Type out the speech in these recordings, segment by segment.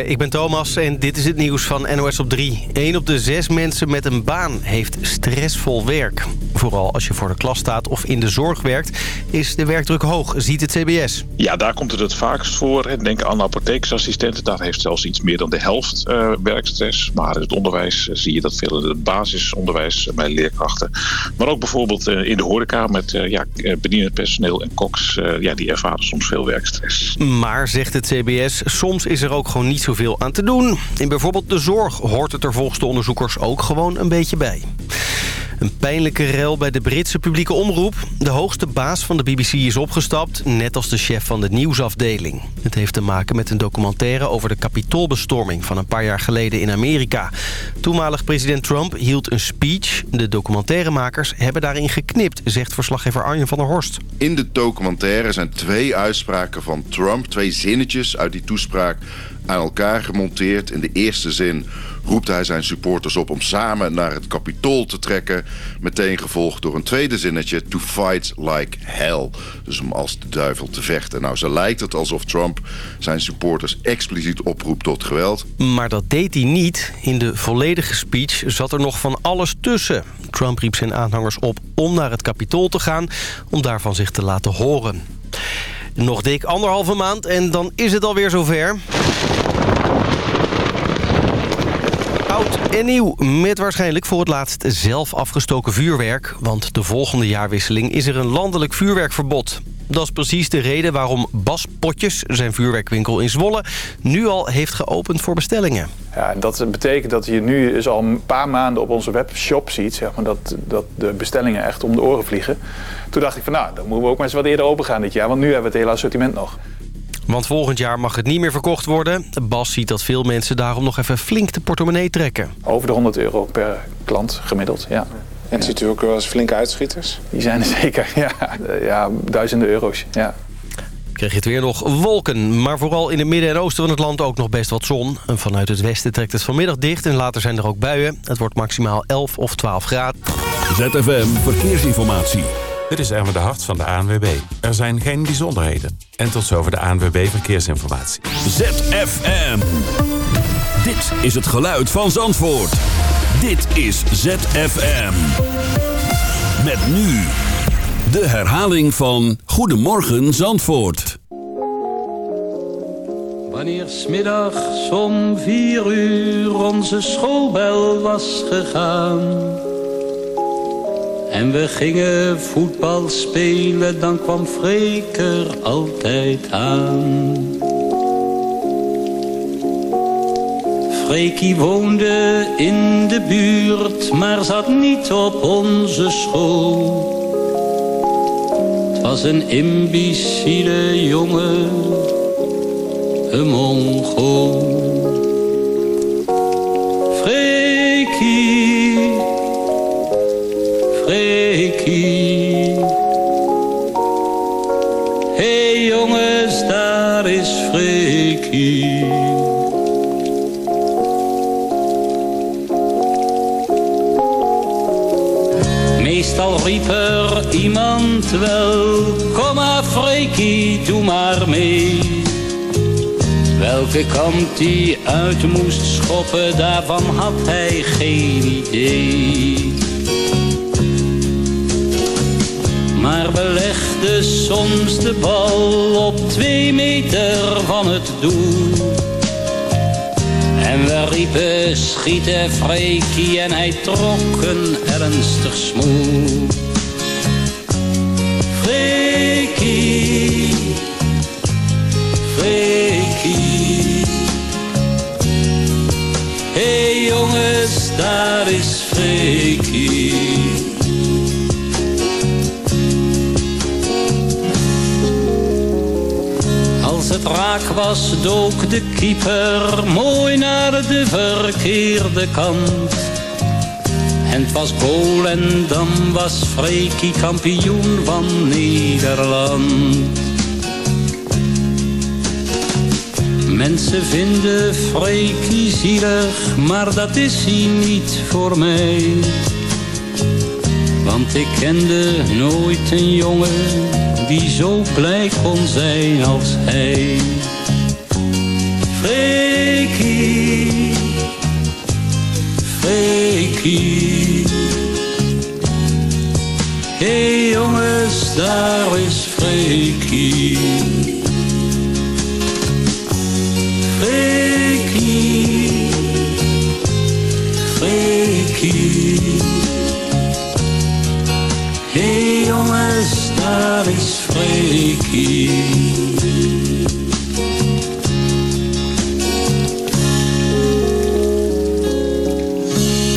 Ik ben Thomas en dit is het nieuws van NOS op 3. 1 op de 6 mensen met een baan heeft stressvol werk. Vooral als je voor de klas staat of in de zorg werkt, is de werkdruk hoog, ziet het CBS. Ja, daar komt het het vaakst voor. Denk aan apothekersassistenten, daar heeft zelfs iets meer dan de helft uh, werkstress. Maar in het onderwijs uh, zie je dat veel in het basisonderwijs uh, bij leerkrachten. Maar ook bijvoorbeeld in de horeca met ja, bedienend personeel en koks. ja, die ervaren soms veel werkstress. Maar, zegt het CBS, soms is er ook gewoon niet zoveel aan te doen. In bijvoorbeeld de zorg hoort het er volgens de onderzoekers ook gewoon een beetje bij. Een pijnlijke rel bij de Britse publieke omroep. De hoogste baas van de BBC is opgestapt, net als de chef van de nieuwsafdeling. Het heeft te maken met een documentaire over de kapitoolbestorming van een paar jaar geleden in Amerika. Toenmalig president Trump hield een speech. De documentairemakers hebben daarin geknipt, zegt verslaggever Arjen van der Horst. In de documentaire zijn twee uitspraken van Trump, twee zinnetjes uit die toespraak aan elkaar gemonteerd. In de eerste zin roept hij zijn supporters op om samen naar het kapitool te trekken. Meteen gevolgd door een tweede zinnetje, to fight like hell. Dus om als de duivel te vechten. Nou, zo lijkt het alsof Trump zijn supporters expliciet oproept tot geweld. Maar dat deed hij niet. In de volledige speech zat er nog van alles tussen. Trump riep zijn aanhangers op om naar het kapitool te gaan... om daarvan zich te laten horen. Nog dik anderhalve maand en dan is het alweer zover. Oud en nieuw, met waarschijnlijk voor het laatst zelf afgestoken vuurwerk. Want de volgende jaarwisseling is er een landelijk vuurwerkverbod. Dat is precies de reden waarom Bas Potjes, zijn vuurwerkwinkel in Zwolle... nu al heeft geopend voor bestellingen. Ja, dat betekent dat je nu dus al een paar maanden op onze webshop ziet... Zeg maar, dat, dat de bestellingen echt om de oren vliegen. Toen dacht ik van nou, dan moeten we ook maar eens wat eerder open gaan dit jaar... want nu hebben we het hele assortiment nog. Want volgend jaar mag het niet meer verkocht worden. Bas ziet dat veel mensen daarom nog even flink de portemonnee trekken. Over de 100 euro per klant gemiddeld, ja. En ziet u ook wel eens flinke uitschieters? Die zijn er zeker, ja. ja duizenden euro's, ja. Krijg je het weer nog wolken, maar vooral in het midden en oosten van het land ook nog best wat zon. En vanuit het westen trekt het vanmiddag dicht en later zijn er ook buien. Het wordt maximaal 11 of 12 graden. ZFM Verkeersinformatie. Dit is Erwin de Hart van de ANWB. Er zijn geen bijzonderheden. En tot zover de ANWB Verkeersinformatie. ZFM. Dit is het geluid van Zandvoort. Dit is ZFM. Met nu de herhaling van Goedemorgen Zandvoort. Wanneer smiddags om vier uur onze schoolbel was gegaan en we gingen voetbal spelen, dan kwam Freek er altijd aan. Freekie woonde in de buurt, maar zat niet op onze school. Was een imbecile jongen, een mongool. Hey jongens, daar is Freekie. Riep er iemand wel, kom maar doe maar mee. Welke kant hij uit moest schoppen, daarvan had hij geen idee. Maar belegde soms de bal op twee meter van het doel. En we riepen schieten Freekie en hij trok een ernstig smoel. Freekie, Freekie. Hey jongens, daar is Freekie. Raak was, dook de keeper mooi naar de verkeerde kant. En het was goal en dan was Freekie kampioen van Nederland. Mensen vinden Freekie zielig, maar dat is hij niet voor mij. Want ik kende nooit een jongen die zo blij kon zijn als hij. Freekie, Freekie. Hé hey jongens, daar is Freekie. Freekie, Freekie. Hey jongens, daar is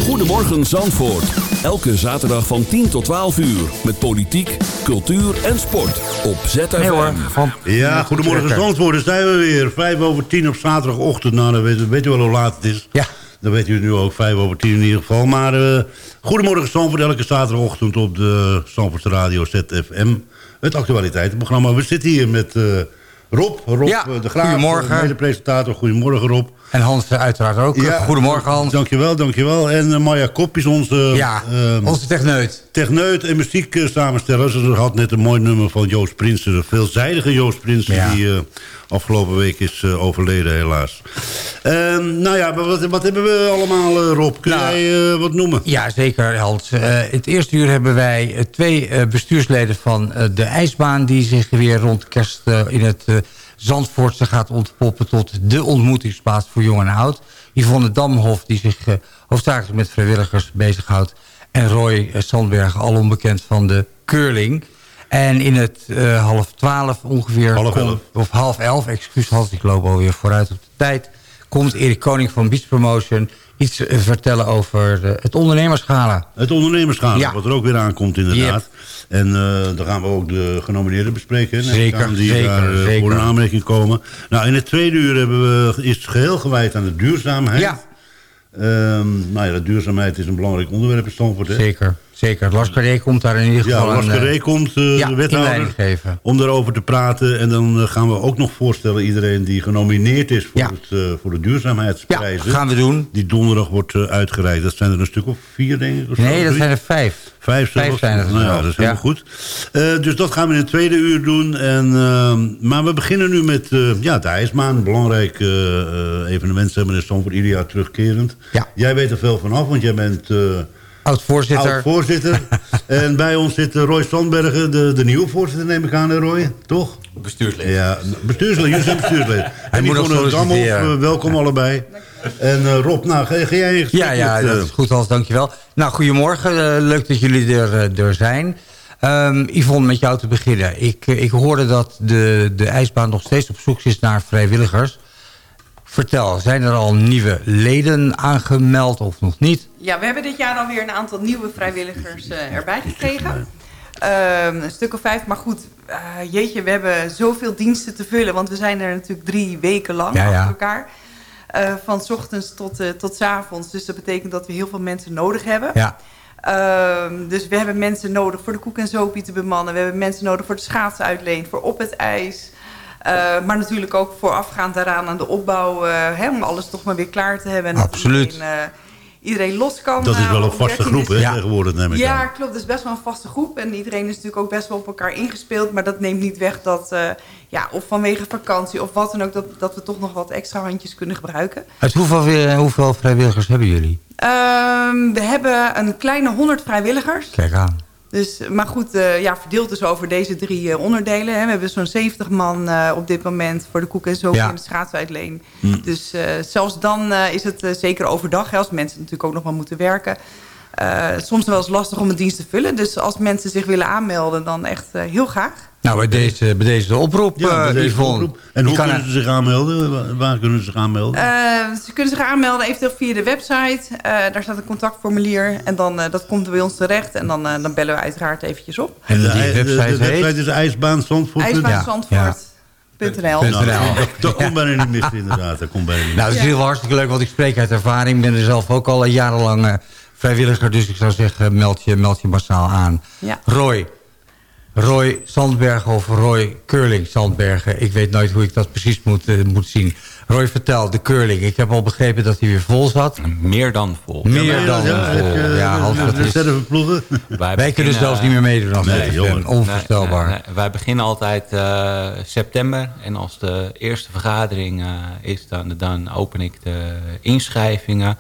Goedemorgen Zandvoort. Elke zaterdag van 10 tot 12 uur. Met politiek, cultuur en sport. Op ZFM. Nee hoor, van... Ja, goedemorgen Zandvoort. Daar zijn we weer. Vijf over tien op zaterdagochtend. Nou, dan weet, weet u wel hoe laat het is. Ja. Dan weet u nu ook, vijf over tien in ieder geval. Maar uh, goedemorgen Zandvoort, elke zaterdagochtend op de Zandvoortse Radio ZFM. Het actualiteitenprogramma. We zitten hier met... Uh, Rob, Rob ja, de Graaf, goedemorgen. mede-presentator. Goedemorgen Rob. En Hans uiteraard ook. Ja, goedemorgen Hans. Dankjewel, dankjewel. En uh, Maya Kop is onze... Ja, uh, onze techneut. Techneut en muziek samensteller. Ze had net een mooi nummer van Joost Prinsen. De veelzijdige Joost Prinsen ja. die afgelopen week is overleden helaas. Ehm, nou ja, wat, wat, hebben we allemaal Rob? Kun nou, jij wat noemen? Ja, zeker Hans. het eerste uur hebben wij twee bestuursleden van de ijsbaan... die zich weer rond kerst in het... Zandvoortse gaat ontpoppen tot de ontmoetingsplaats voor jong en oud. Yvonne Damhof, die zich hoofdzakelijk met vrijwilligers bezighoudt. En Roy Sandberg, al onbekend van de curling. En in het uh, half twaalf ongeveer... Half elf. Of half elf, excuus Hans, ik loop alweer vooruit op de tijd... komt Erik Koning van Beach Promotion iets vertellen over het ondernemerschala. Het ondernemerschala, ja. wat er ook weer aankomt inderdaad. Yep. En dan gaan we ook de genomineerden bespreken. Zeker, die zeker, daar zeker. voor een aanmerking komen. Nou, in het tweede uur hebben we, is het geheel gewijd aan de duurzaamheid. Ja. Um, nou ja, de duurzaamheid is een belangrijk onderwerp in Stamford. Hè? Zeker, zeker. Lars Carré komt daar in ieder geval Ja, Lars Carré komt, uh, ja, de wethouder, geven. om daarover te praten. En dan uh, gaan we ook nog voorstellen iedereen die genomineerd is voor, ja. het, uh, voor de duurzaamheidsprijzen. Ja, gaan we doen. Die donderdag wordt uitgereikt. Dat zijn er een stuk of vier, denk ik. Of nee, zo, dat zijn er vijf. Vijf, vijf zijn er. Nou ja, dat is helemaal goed. Dus dat gaan we in het tweede uur doen. En, uh, maar we beginnen nu met ja, de ijsbaan. Een belangrijk evenement zeg maar, in Stamford. Ieder jaar terugkerend. Ja. Jij weet er veel vanaf, want jij bent... Oud-voorzitter. Oud-voorzitter. en bij ons zit Roy Sandbergen, de, de nieuwe voorzitter neem ik aan, hè, Roy? Toch? Bestuurslid. Ja, bestuurslid. Jullie zijn bestuurslid. en die van Damhof, welkom allebei. En uh, Rob, nou, ga, ga jij... Ja, ja, met, uh... dat is goed, Hans, dankjewel. Nou, goedemorgen. Uh, leuk dat jullie er, er zijn. Um, Yvonne, met jou te beginnen. Ik, ik hoorde dat de, de ijsbaan nog steeds op zoek is naar vrijwilligers. Vertel, zijn er al nieuwe leden aangemeld of nog niet? Ja, we hebben dit jaar alweer een aantal nieuwe vrijwilligers erbij gekregen. Um, een stuk of vijf, maar goed, uh, jeetje, we hebben zoveel diensten te vullen. Want we zijn er natuurlijk drie weken lang ja, ja. achter elkaar. Uh, van s ochtends tot, tot s avonds. Dus dat betekent dat we heel veel mensen nodig hebben. Ja. Uh, dus we hebben mensen nodig voor de koek en zopie te bemannen. We hebben mensen nodig voor de schaatsuitleen, voor op het ijs. Maar natuurlijk ook voorafgaand daaraan aan de opbouw. Hè, om alles toch maar weer klaar te hebben. En Absoluut. Dat iedereen, iedereen los kan. Dat is wel een vaste groep, hè, ja. tegenwoordig, neem ik Ja, aan. klopt. Het is best wel een vaste groep. En iedereen is natuurlijk ook best wel op elkaar ingespeeld. Maar dat neemt niet weg dat, uh, ja, of vanwege vakantie of wat dan ook... Dat, dat we toch nog wat extra handjes kunnen gebruiken. Uit hoeveel, hoeveel vrijwilligers hebben jullie? Um, we hebben een kleine 100 vrijwilligers. Kijk aan. Dus, maar goed, uh, ja, verdeeld dus over deze drie uh, onderdelen. Hè. We hebben zo'n 70 man uh, op dit moment voor de koek en zo Ja. in de schaatsuitleen. Mm. Dus zelfs dan is het zeker overdag, hè, als mensen natuurlijk ook nog wel moeten werken. soms wel eens lastig om een dienst te vullen. Dus als mensen zich willen aanmelden, dan echt heel graag. Nou, bij deze, bij deze oproep, Ja, bij deze Yvonne. oproep. En hoe kunnen ze zich aanmelden? Waar, kunnen ze zich aanmelden? Uh, ze kunnen zich aanmelden eventueel via de website. Uh, daar staat een contactformulier. En dan, uh, dat komt bij ons terecht. En dan, dan bellen we uiteraard eventjes op. En de, die de, website de, website is ijsbaan Zandvoort. Ja. Nou, .nl. dat, dat komt bijna niet mis, inderdaad. Dat komt bijna niet Nou, dat is Ja. heel hartstikke leuk, want ik spreek uit ervaring. Ik ben er zelf ook al jarenlang uh, vrijwilliger. Dus ik zou zeggen, meld je, meld je massaal aan. Ja. Roy. Roy Sandbergen of Roy Curling Sandbergen. Ik weet nooit hoe ik dat precies moet, uh, moet zien. Roy, vertel, de curling. Ik heb al begrepen dat hij weer vol zat. Meer dan vol. Meer Ja, dan ja, vol. je- Ja, Hans, de dat is... reserveploegen. Wij, Wij kunnen zelfs niet meer meedoen als Nee, jongen. Onvoorstelbaar. Nee, nee, wij beginnen altijd uh, september. En als de eerste vergadering uh, is, dan, dan open ik de inschrijvingen.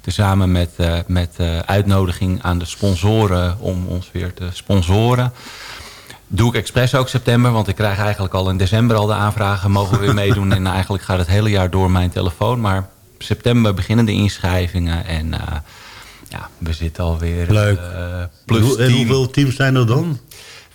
Tezamen met, uh, met uh, uitnodiging aan de sponsoren om ons weer te sponsoren. Doe ik expres ook september, want ik krijg eigenlijk al in december al de aanvragen. Mogen we weer meedoen? en eigenlijk gaat het hele jaar door mijn telefoon. Maar september beginnen de inschrijvingen en uh, ja, we zitten alweer Leuk. plus en, en hoeveel teams zijn er dan?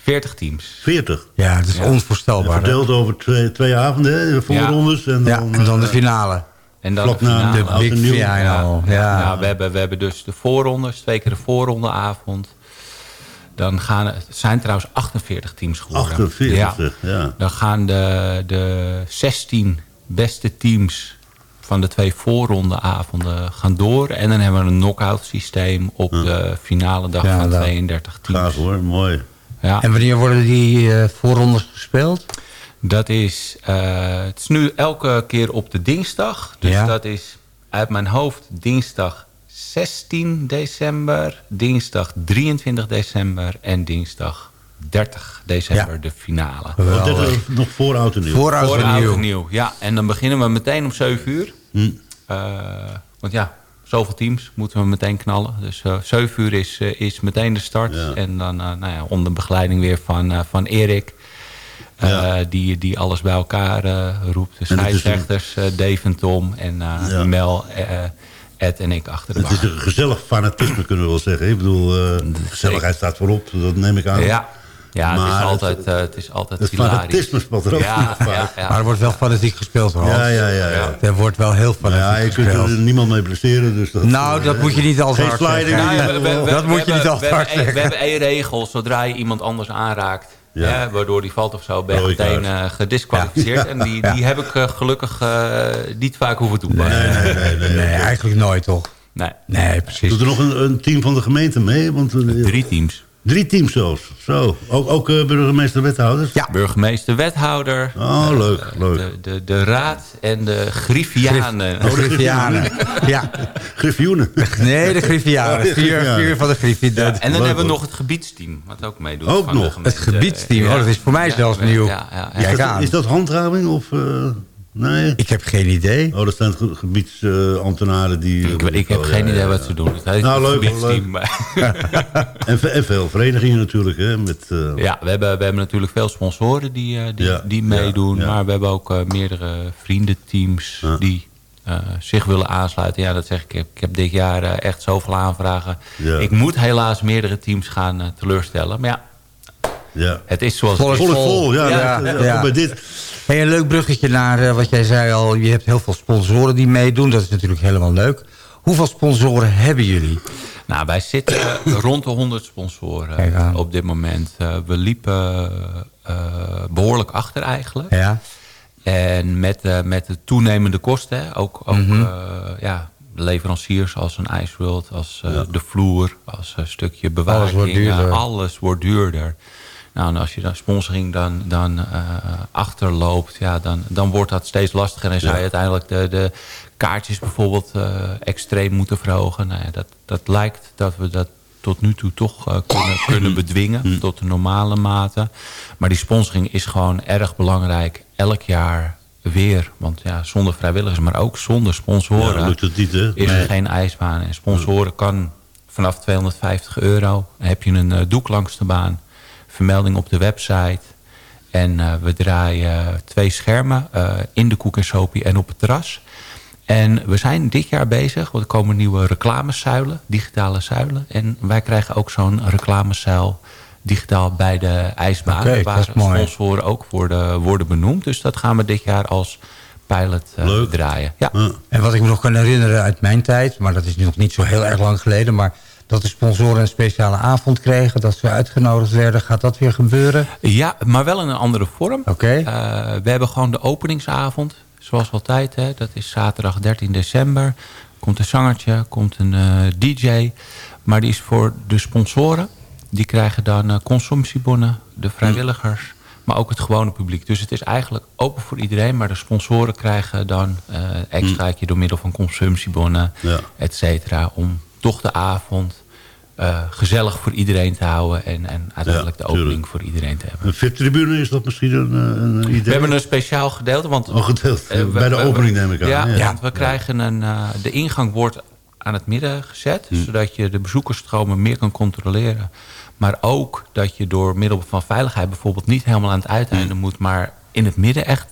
40 teams. 40? Ja, dat is ja. onvoorstelbaar. Verdeeld over twee, twee avonden, de voorrondes. Ja. En, dan, ja, en dan de finale. En dan de, finale. de big final. Ja, ja. ja. we, hebben, we hebben dus de voorrondes, twee keer de voorrondeavond. Dan gaan, het zijn trouwens 48 teams geworden. 48, ja. ja. Dan gaan de, de 16 beste teams van de twee voorrondeavonden gaan door. En dan hebben we een knock-out systeem op ja. de finale dag ja, van 32 teams. Gaaf hoor, mooi. Ja. En wanneer worden die uh, voorrondes gespeeld? Dat is, uh, het is nu elke keer op de dinsdag. Dus ja. dat is uit mijn hoofd dinsdag 16 december, dinsdag 23 december en dinsdag 30 december ja. de finale. Oh, dat is nog voor oud en nieuw. Voor oud en nieuw. nieuw. Ja, en dan beginnen we meteen om 7 uur. Hm. Uh, want ja, zoveel teams moeten we meteen knallen. Dus uh, 7 uur is, uh, is meteen de start. Ja. En dan nou ja, onder begeleiding weer van, van Erik. Ja. die, die alles bij elkaar roept. De scheidsrechters. Dave en Tom en ja. Mel... Ed en ik achter de Het is een gezellig fanatisme, kunnen we wel zeggen. Ik bedoel, uh, gezelligheid staat voorop, dat neem ik aan. Ja, ja maar het, is altijd, het, uh, het is altijd Het fanatisme speelt er ook ja, ja, Maar er wordt wel fanatiek gespeeld, hoor. Ja, ja, ja. ja. Er wordt wel heel fanatiek ja, je gespeeld. kunt er niemand mee blesseren. Dus dat, nou, dat uh, moet je niet al Geen hard sliding. zeggen. Nou, we, we, we, dat moet je niet al hard zeggen. We hebben één regel. Zodra je iemand anders aanraakt... Ja. Ja, waardoor die valt of zo, ben je meteen uh, gedisqualificeerd. Ja. En die, die heb ik uh, gelukkig uh, niet vaak hoeven toepassen. Nee, nee, nee, nee, nee, eigenlijk nooit, toch? Nee. Nee, precies. Doet er nog een, een team van de gemeente mee? Want, Drie teams. Drie teams zelfs. Zo. Ook, ook uh, burgemeester, wethouders? Ja. Burgemeester, wethouder. Oh, de, leuk. leuk. De, de, de raad en de griffianen. Grif, oh, de griffianen. ja. Griffioenen. Nee, de griffianen. Oh, vier, vier van de griffianen. Ja, en dan leuk, hebben we nog het gebiedsteam. Wat ook meedoet. Ook van nog. Het gebiedsteam. Oh, dat is voor mij ja, zelfs nieuw. Ja, ja, ja. Is, dat, is dat handhaving of... Uh... Nee? Ik heb geen idee. Oh, dat zijn gebiedsambtenaren uh, die... Ik, ik heb oh, geen ja, idee ja. wat ze doen. Het nou, leuk. leuk. en, en, veel verenigingen natuurlijk. Hè, met, uh... Ja, we hebben, we hebben natuurlijk veel sponsoren die, uh, die, die meedoen. Maar we hebben ook meerdere vriendenteams die zich willen aansluiten. Ja, dat zeg ik. Ik heb dit jaar echt zoveel aanvragen. Ik moet helaas meerdere teams gaan teleurstellen. Maar ja, ja. het is zoals vol, het is. Vol, vol. Ja, ja, ja, ja. bij dit... Hey, een leuk bruggetje naar uh, wat jij zei al. Je hebt heel veel sponsoren die meedoen. Dat is natuurlijk helemaal leuk. Hoeveel sponsoren hebben jullie? Nou, wij zitten rond de 100 sponsoren op dit moment. Uh, we liepen uh, behoorlijk achter eigenlijk. Ja. En met, met de toenemende kosten, ook, ook mm -hmm. ja, leveranciers als een IJsworld, als ja. de vloer, als een stukje bewaking. Alles wordt duurder. alles wordt duurder. Nou, en als je dan sponsoring dan, dan uh, achterloopt, ja, dan, dan wordt dat steeds lastiger. En zou je uiteindelijk de, de kaartjes bijvoorbeeld uh, extreem moeten verhogen. Nou ja, dat, dat lijkt dat we dat tot nu toe toch uh, kunnen, kunnen bedwingen tot de normale mate. Maar die sponsoring is gewoon erg belangrijk. Elk jaar weer. Want ja, zonder vrijwilligers, maar ook zonder sponsoren ja, lukt het niet, hè? is er nee. geen ijsbaan. En sponsoren kan vanaf 250 euro. Heb je een uh, doek langs de baan vermelding op de website. En uh, we draaien twee schermen uh, in de koek en op het terras. En we zijn dit jaar bezig, want er komen nieuwe reclamezuilen, digitale zuilen. En wij krijgen ook zo'n reclamezuil digitaal bij de ijsbaan. Okay, waar sponsoren ook worden, worden benoemd. Dus dat gaan we dit jaar als pilot uh, draaien. Ja. En wat ik me nog kan herinneren uit mijn tijd, maar dat is nog niet zo heel erg lang geleden... maar dat de sponsoren een speciale avond kregen, dat ze uitgenodigd werden. Gaat dat weer gebeuren? Ja, maar wel in een andere vorm. Oké. Okay. Uh, we hebben gewoon de openingsavond, zoals altijd. Hè. Dat is zaterdag 13 december. Komt een zangertje, komt een uh, DJ. Maar die is voor de sponsoren. Die krijgen dan uh, consumptiebonnen, de vrijwilligers... Mm. maar ook het gewone publiek. Dus het is eigenlijk open voor iedereen... maar de sponsoren krijgen dan extraatje mm. door middel van consumptiebonnen, ja. et cetera... om toch de avond uh, gezellig voor iedereen te houden... en, en uiteindelijk ja, de opening voor iedereen te hebben. Een VIP-tribune, is dat misschien een, een, idee? We hebben een speciaal gedeelte. Want, oh, gedeelte. Uh, Bij de opening neem ik aan. Ja, ja. want we krijgen een... Uh, de ingang wordt aan het midden gezet. Zodat je de bezoekersstromen meer kan controleren. Maar ook dat je door middel van veiligheid bijvoorbeeld niet helemaal aan het uiteinde moet. Maar in het midden echt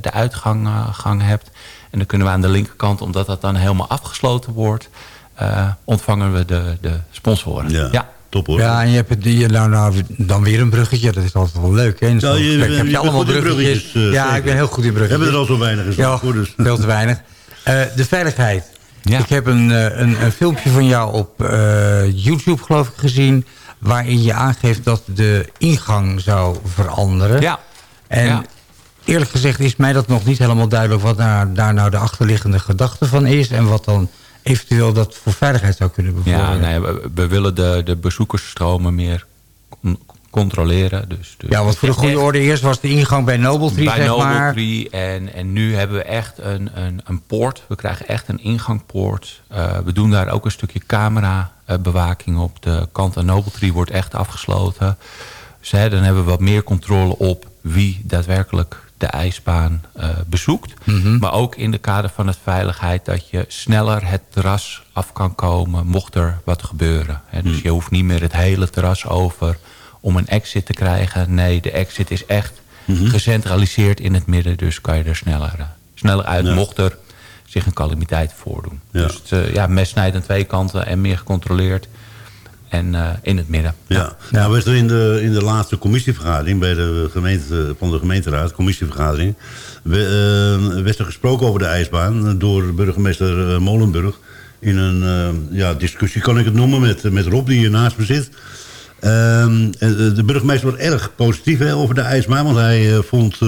de uitgang gang hebt. En dan kunnen we aan de linkerkant, omdat dat dan helemaal afgesloten wordt... Uh, ontvangen we de, de sponsoren. Ja. ja. Top hoor. Ja, en je hebt die, nou, nou, dan weer een bruggetje. Dat is altijd wel leuk. Hè? In Ja, je, je, heb je, je allemaal bent goed in bruggetjes. bruggetjes, uh, ja, zeker. ik ben heel goed in bruggetjes. Hebben er al zo weinig in Ja, Zandvoort, dus. veel te weinig. Uh, de veiligheid. Ja. Ik heb een, een, een, filmpje van jou op uh, YouTube geloof ik gezien... waarin je aangeeft dat de ingang zou veranderen. Ja. En ja. eerlijk gezegd is mij dat nog niet helemaal duidelijk... wat daar, daar nou de achterliggende gedachte van is... en wat dan eventueel dat voor veiligheid zou kunnen bevorderen. Ja, nee, we, we, willen de, de bezoekersstromen meer controleren. Dus, dus ja, want voor de goede orde eerst was de ingang bij Noble Tree, bij zeg Noble maar. Tree en, en nu hebben we echt een, een, een poort. We krijgen echt een ingangpoort. Uh, we doen daar ook een stukje camerabewaking op. De kant aan Noble Tree wordt echt afgesloten. Dus, hè, dan hebben we wat meer controle op wie daadwerkelijk de ijsbaan uh, bezoekt. Mhm. Mm -hmm. Maar ook in de kader van het veiligheid... dat je sneller het terras af kan komen mocht er wat gebeuren. Dus mm. je hoeft niet meer het hele terras over om een exit te krijgen. Nee, de exit is echt mm -hmm. gecentraliseerd in het midden. Dus kan je er sneller, uh, sneller uit ja. mocht er zich een calamiteit voordoen. Ja. Dus het, uh, ja, mes snijdt aan twee kanten en meer gecontroleerd. En uh, in het midden. Ja, nou er in de, in de laatste commissievergadering bij de gemeente, van de gemeenteraad, commissievergadering, we, uh, werd er gesproken over de ijsbaan door burgemeester uh, Molenburg in een uh, ja, discussie, kan ik het noemen, met, met Rob die hier naast me zit. Ehm, de burgemeester was erg positief hè, over de ijsbaan, want hij vond,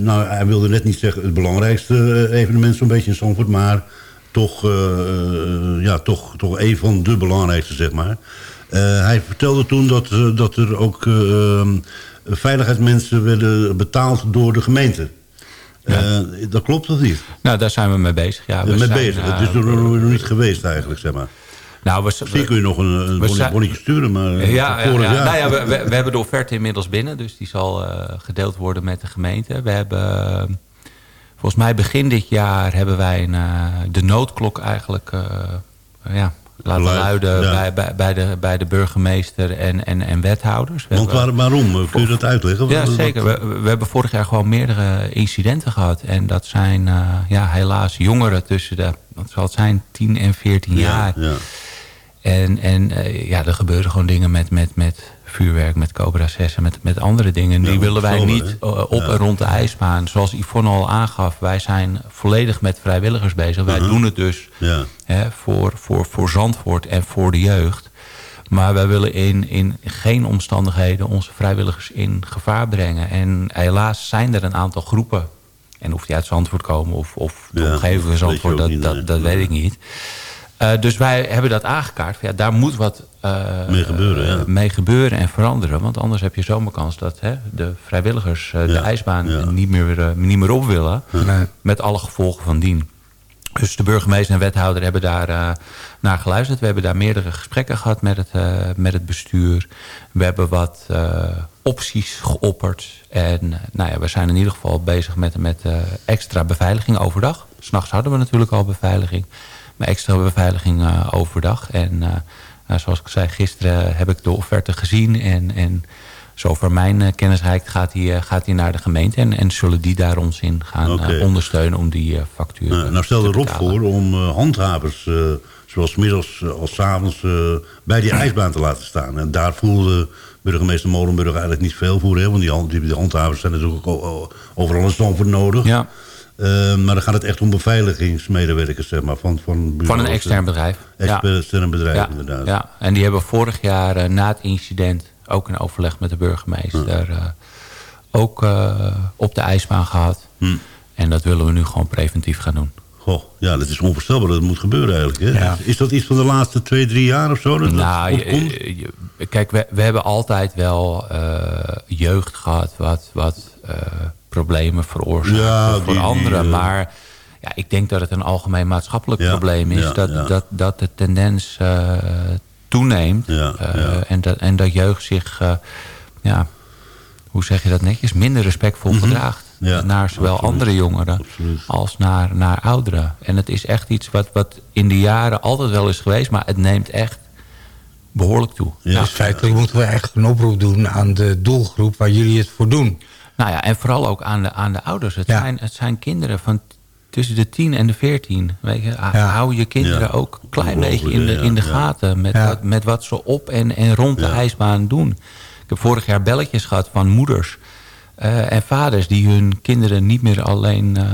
nou hij wilde net niet zeggen het belangrijkste evenement zo'n beetje in Zandvoort, maar toch, uh, ja, toch, toch een van de belangrijkste, zeg maar. Uh, hij vertelde toen dat, dat er ook veiligheidsmensen werden betaald door de gemeente. Ja. dat klopt of niet? Nou, daar zijn we mee bezig. Ja, we mee zijn, bezig. Het is er nog niet geweest eigenlijk, zeg maar. Nou, we, Misschien kun je nog een, een bonnetje, sturen, maar ja, ja, vorig ja. jaar. Nou ja, we, we, we, hebben de offerte inmiddels binnen, dus die zal gedeeld worden met de gemeente. We hebben... Volgens mij begin dit jaar hebben wij een, uh, de noodklok eigenlijk uh, ja, laten Luid, luiden ja. bij, bij, bij, de, bij de burgemeester en, en, en wethouders. We Want waarom? Kun je dat uitleggen? Ja, zeker. We, we, hebben vorig jaar gewoon meerdere incidenten gehad. En dat zijn uh, ja, helaas jongeren tussen de, wat zal het zijn, 10 en 14 jaar. Ja, En, en ja, er gebeuren gewoon dingen met, met, met vuurwerk, met Cobra 6 en met, met andere dingen. Die willen wij niet uh, op Ja. en rond de ijsbaan. Zoals Yvonne al aangaf, wij zijn volledig met vrijwilligers bezig. Wij Mhm. doen het dus Ja. hè, voor, voor, voor Zandvoort en voor de jeugd. Maar wij willen in, in geen omstandigheden onze vrijwilligers in gevaar brengen. En helaas zijn er een aantal groepen. En of die uit Zandvoort komen of, of de omgeving van Zandvoort, dat, dat, weet ik niet. Uh, dus wij hebben dat aangekaart. Ja, daar moet wat uh, Mee gebeuren, ja. uh, mee gebeuren en veranderen. Want anders heb je zomaar kans dat hè, de vrijwilligers uh, de ijsbaan ja. niet, meer, uh, niet meer op willen. Nee. Met alle gevolgen van dien. Dus de burgemeester en wethouder hebben daar uh, naar geluisterd. We hebben daar meerdere gesprekken gehad met het, uh, met het bestuur. We hebben wat uh, opties geopperd. En nou ja, we zijn in ieder geval bezig met, met uh, extra beveiliging overdag. S'nachts hadden we natuurlijk al beveiliging. Maar extra beveiliging uh, overdag. En uh, zoals ik zei, gisteren heb ik de offerte gezien. En, en zover mijn uh, kennis reikt, gaat hij uh, gaat hij naar de gemeente. En, en zullen die daar ons in gaan uh, ondersteunen om die factuur Nou, nou Rob betalen. voor om handhavers, zowel middags als 's avonds, bij die ijsbaan te laten staan. En daar voelde burgemeester Molenburg eigenlijk niet veel voor. Hè? Want die, hand- die, die handhavers zijn natuurlijk ook overal in Zandvoort nodig. Ja, Uh, maar dan gaat het echt om beveiligingsmedewerkers, zeg maar. Van, van, van een extern bedrijf. eh, Ja. Extern bedrijf, Ja, inderdaad. ja, en die hebben vorig jaar uh, na het incident ook een overleg met de burgemeester uh, ook op de ijsbaan gehad. Hm. En dat willen we nu gewoon preventief gaan doen. Goh, ja, dat is onvoorstelbaar dat het moet gebeuren eigenlijk. Hè? Ja. Is dat iets van de laatste twee, drie jaar of zo? Dat nou, dat je- opkomt? je- je- kijk, we, we hebben altijd wel jeugd gehad wat, wat problemen veroorzaakt Ja, voor die- die, anderen. uh, maar ja, ik denk dat het een algemeen maatschappelijk Ja, probleem is. ja, dat, ja. Dat, dat de tendens uh, toeneemt. Ja, Uh, ja. En, dat, en dat jeugd zich, uh, ja, hoe zeg je dat netjes, minder respectvol Mhm. gedraagt. naar zowel andere jongeren als naar, naar ouderen. En het is echt iets wat, wat in de jaren altijd wel is geweest... maar het neemt echt behoorlijk toe. Ja. Dus feitelijk moeten we echt een oproep doen aan de doelgroep... waar jullie het voor doen. Nou ja, en vooral ook aan de, aan de ouders. Het, zijn, het zijn kinderen van tussen de 10 en de 14. Weet je, Hou je kinderen ook een klein beetje in de, in de gaten... Met, wat, met wat ze op en, en rond de ijsbaan doen. Ik heb vorig jaar belletjes gehad van moeders... Uh, en vaders die hun kinderen niet meer alleen uh,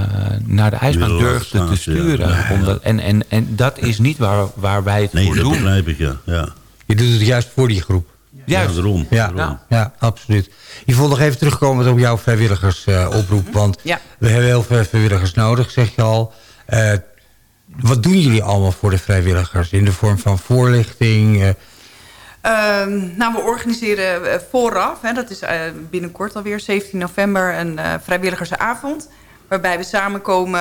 naar de ijsbaan durfden te sturen. Omdat, en, en, en dat is niet waar, waar wij het nee, voor doen. Nee, dat begrijp ik, ja. ja. Je doet het juist voor die groep. Juist. Ja, daarom. Ja, daarom. ja, absoluut. Je vond nog even terugkomen op jouw vrijwilligersoproep. Uh, want ja. we hebben heel veel vrijwilligers nodig, zeg je al. Uh, wat doen jullie allemaal voor de vrijwilligers? In de vorm van voorlichting? Uh... nou, we organiseren vooraf, hè, dat is binnenkort alweer, 17 november, een vrijwilligersavond waarbij we samenkomen,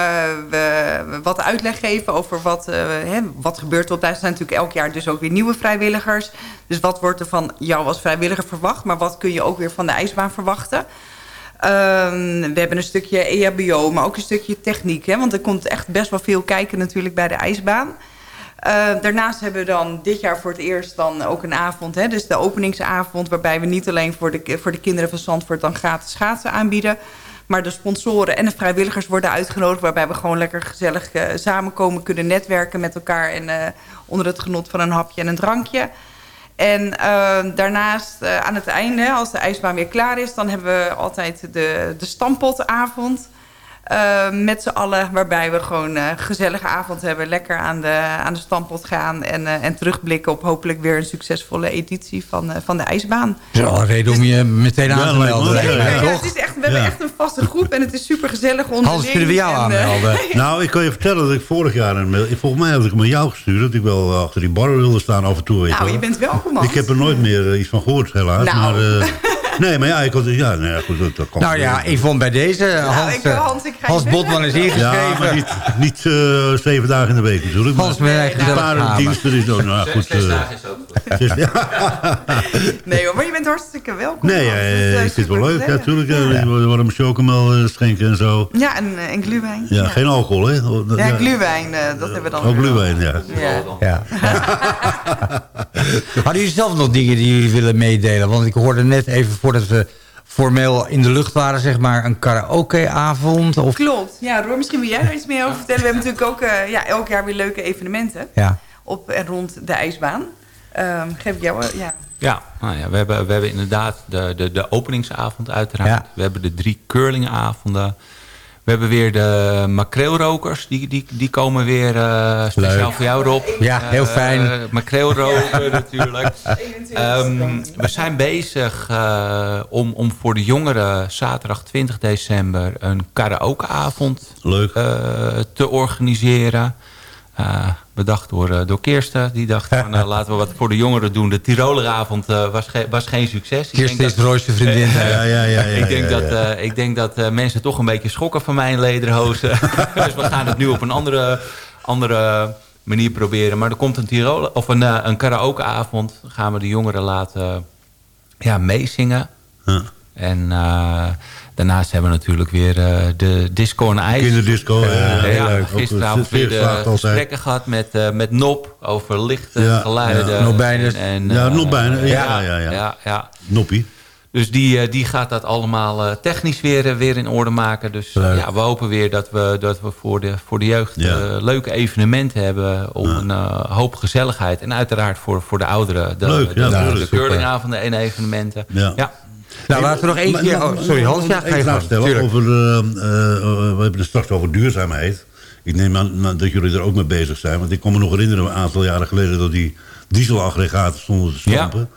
we wat uitleg geven over wat, uh, hè, wat gebeurt er op. Zijn natuurlijk elk jaar dus ook weer nieuwe vrijwilligers. Dus wat wordt er van jou als vrijwilliger verwacht, maar wat kun je ook weer van de ijsbaan verwachten? Um, we hebben een stukje EHBO, maar ook een stukje techniek. Hè, want er komt echt best wel veel kijken natuurlijk bij de ijsbaan. Uh, daarnaast hebben we dan dit jaar voor het eerst dan ook een avond. Hè, dus de openingsavond waarbij we niet alleen voor de, voor de kinderen van Zandvoort dan gratis schaatsen aanbieden... Maar de sponsoren en de vrijwilligers worden uitgenodigd... waarbij we gewoon lekker gezellig uh, samenkomen, kunnen netwerken met elkaar... en uh, onder het genot van een hapje en een drankje. En uh, daarnaast aan het einde, als de ijsbaan weer klaar is... dan hebben we altijd de, de stampotavond... Uh, met z'n allen, waarbij we gewoon een uh, gezellige avond hebben. Lekker aan de, aan de stampot gaan en, uh, en terugblikken op hopelijk weer een succesvolle editie van, van de ijsbaan. Dat is al een reden om je meteen aan te melden. Ja, ja, ja, het is echt, we hebben echt een vaste groep en het is super gezellig onderling. Hans, kunnen we jou en, aanmelden? nou, ik kan je vertellen dat ik vorig jaar, een mail, volgens mij had ik hem aan jou gestuurd... dat ik wel achter die bar wilde staan af en toe. Weet nou, wel. je bent welkom. Ik heb er nooit meer iets van gehoord, helaas. Nou. Maar, Nee, maar ja, ik had, ja, nee, goed, dat, kan Nou ja, Yvonne bij deze. Nou, Hans, ik, Hans, ik ga Hans Botman is ingeschreven. Ja, maar niet, niet uh, zeven dagen in de week natuurlijk. Hans met eigen Een paar diensten is ook, nou goed. Zes dagen is ook goed. Nee hoor, maar je bent hartstikke welkom. Nee, ja, uh, ik vind het wel leuk, natuurlijk. Ja. We worden hem chocomel schenken en zo. Ja, en, en gluwijn. Ja, geen alcohol, hè? Ja, ja. gluwijn, uh, dat hebben we dan. Ook gluwijn, ja. ja. Hadden jullie zelf nog dingen die jullie willen meedelen? Want ik hoorde net even voordat we formeel in de lucht waren, zeg maar, een karaokeavond? Of... Klopt. Ja, Roor, misschien wil jij er iets meer over vertellen. We hebben natuurlijk ook uh, ja, elk jaar weer leuke evenementen ja. op en rond de ijsbaan. Um, geef ik jou, ja. Ja, nou ja we, hebben, we hebben inderdaad de, de, de openingsavond uiteraard. Ja. We hebben de drie curlingavonden. We hebben weer de makreelrokers. Die, die, die komen weer uh, speciaal Leuk. voor jou, Rob. Ja, heel fijn. Uh, makreelroken natuurlijk. Um, we zijn bezig uh, om, om voor de jongeren zaterdag 20 december... een karaokeavond Leuk. te organiseren. Uh, bedacht door, uh, door Kirsten. Die dacht van uh, laten we wat voor de jongeren doen. De Tiroleravond was, ge was geen succes. Kirsten is de Roosje vriendin. ja, ja, ja, ja, ik denk dat, ik denk dat mensen toch een beetje schokken van mijn lederhozen. dus we gaan het nu op een andere, andere manier proberen. Maar er komt een, Tirol of een, een karaokeavond. gaan we de jongeren laten ja, meezingen. En Daarnaast hebben we natuurlijk weer uh, de disco en ijs. Kinderdisco, uh, ja, ja, leuk. Gisteravond weer de gesprekken gehad met, uh, met Nop over lichten, ja, geluiden. Ja. Nopbijnen. En, ja, Nopbijnen. Ja, ja, ja, ja. ja, Noppie. Dus die, die gaat dat allemaal technisch weer, weer in orde maken. Dus ja, we hopen weer dat we, dat we voor, de, voor de jeugd leuke evenementen hebben... om een hoop gezelligheid. En uiteraard voor, voor de ouderen. De, Leuk, de, ja, de, de curlingavonden en evenementen. Ja. Nou, laten we nog één keer... Oh, sorry, Hans, ja, ga je vraag stellen over... Uh, uh, we hebben het straks over duurzaamheid. Ik neem aan dat jullie er ook mee bezig zijn. Want ik kan me nog herinneren, een aantal jaren geleden... dat die dieselaggregaten stonden te stampen. Ja.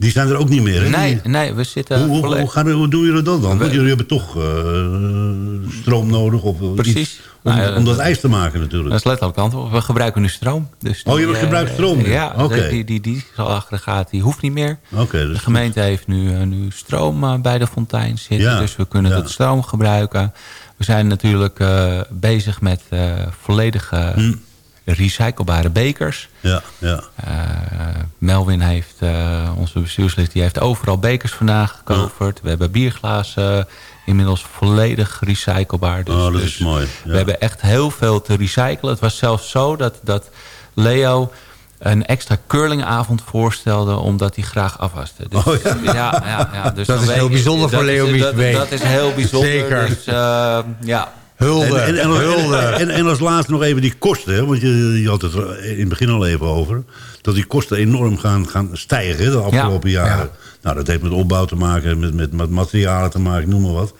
Die zijn er ook niet meer, hè? Nee, nee we zitten... Hoe, hoe, hoe, gaan, hoe doen jullie dat dan? Want jullie hebben toch uh, stroom nodig? Of Precies. Iets, om, nou om dat ijs te maken natuurlijk. Dat is letterlijk antwoord. We gebruiken nu stroom. Dus die, oh, je gebruikt stroom nu? Ja, okay. die, die, die dieselaggregaat die hoeft niet meer. Okay, dus de gemeente heeft nu, uh, nu stroom bij de fontein zitten. Ja, dus we kunnen ja. dat stroom gebruiken. We zijn natuurlijk uh, bezig met volledige... Hm recyclebare bekers. Ja, ja. Uh, Melvin heeft, uh, onze bestuurslid, die heeft overal bekers vandaan gecoverd. Ja. We hebben bierglazen inmiddels volledig recyclebaar. Dus, oh, dat dus is mooi. We hebben echt heel veel te recyclen. Het was zelfs zo dat, dat Leo een extra curlingavond voorstelde... omdat hij graag afwaste. Dus, oh, ja. Ja, ja, ja, dus dat is heel bijzonder voor Leo dat, dat, is heel bijzonder. Zeker. Dus, uh, ja... Hulde. En, en, Hulde. En, en, als laatste nog even die kosten. Hè? Want je, je had het er in het begin al even over. Dat die kosten enorm gaan, gaan stijgen de afgelopen ja. jaren. Ja. Nou, dat heeft met opbouw te maken, met, met, met materialen te maken, noem maar wat.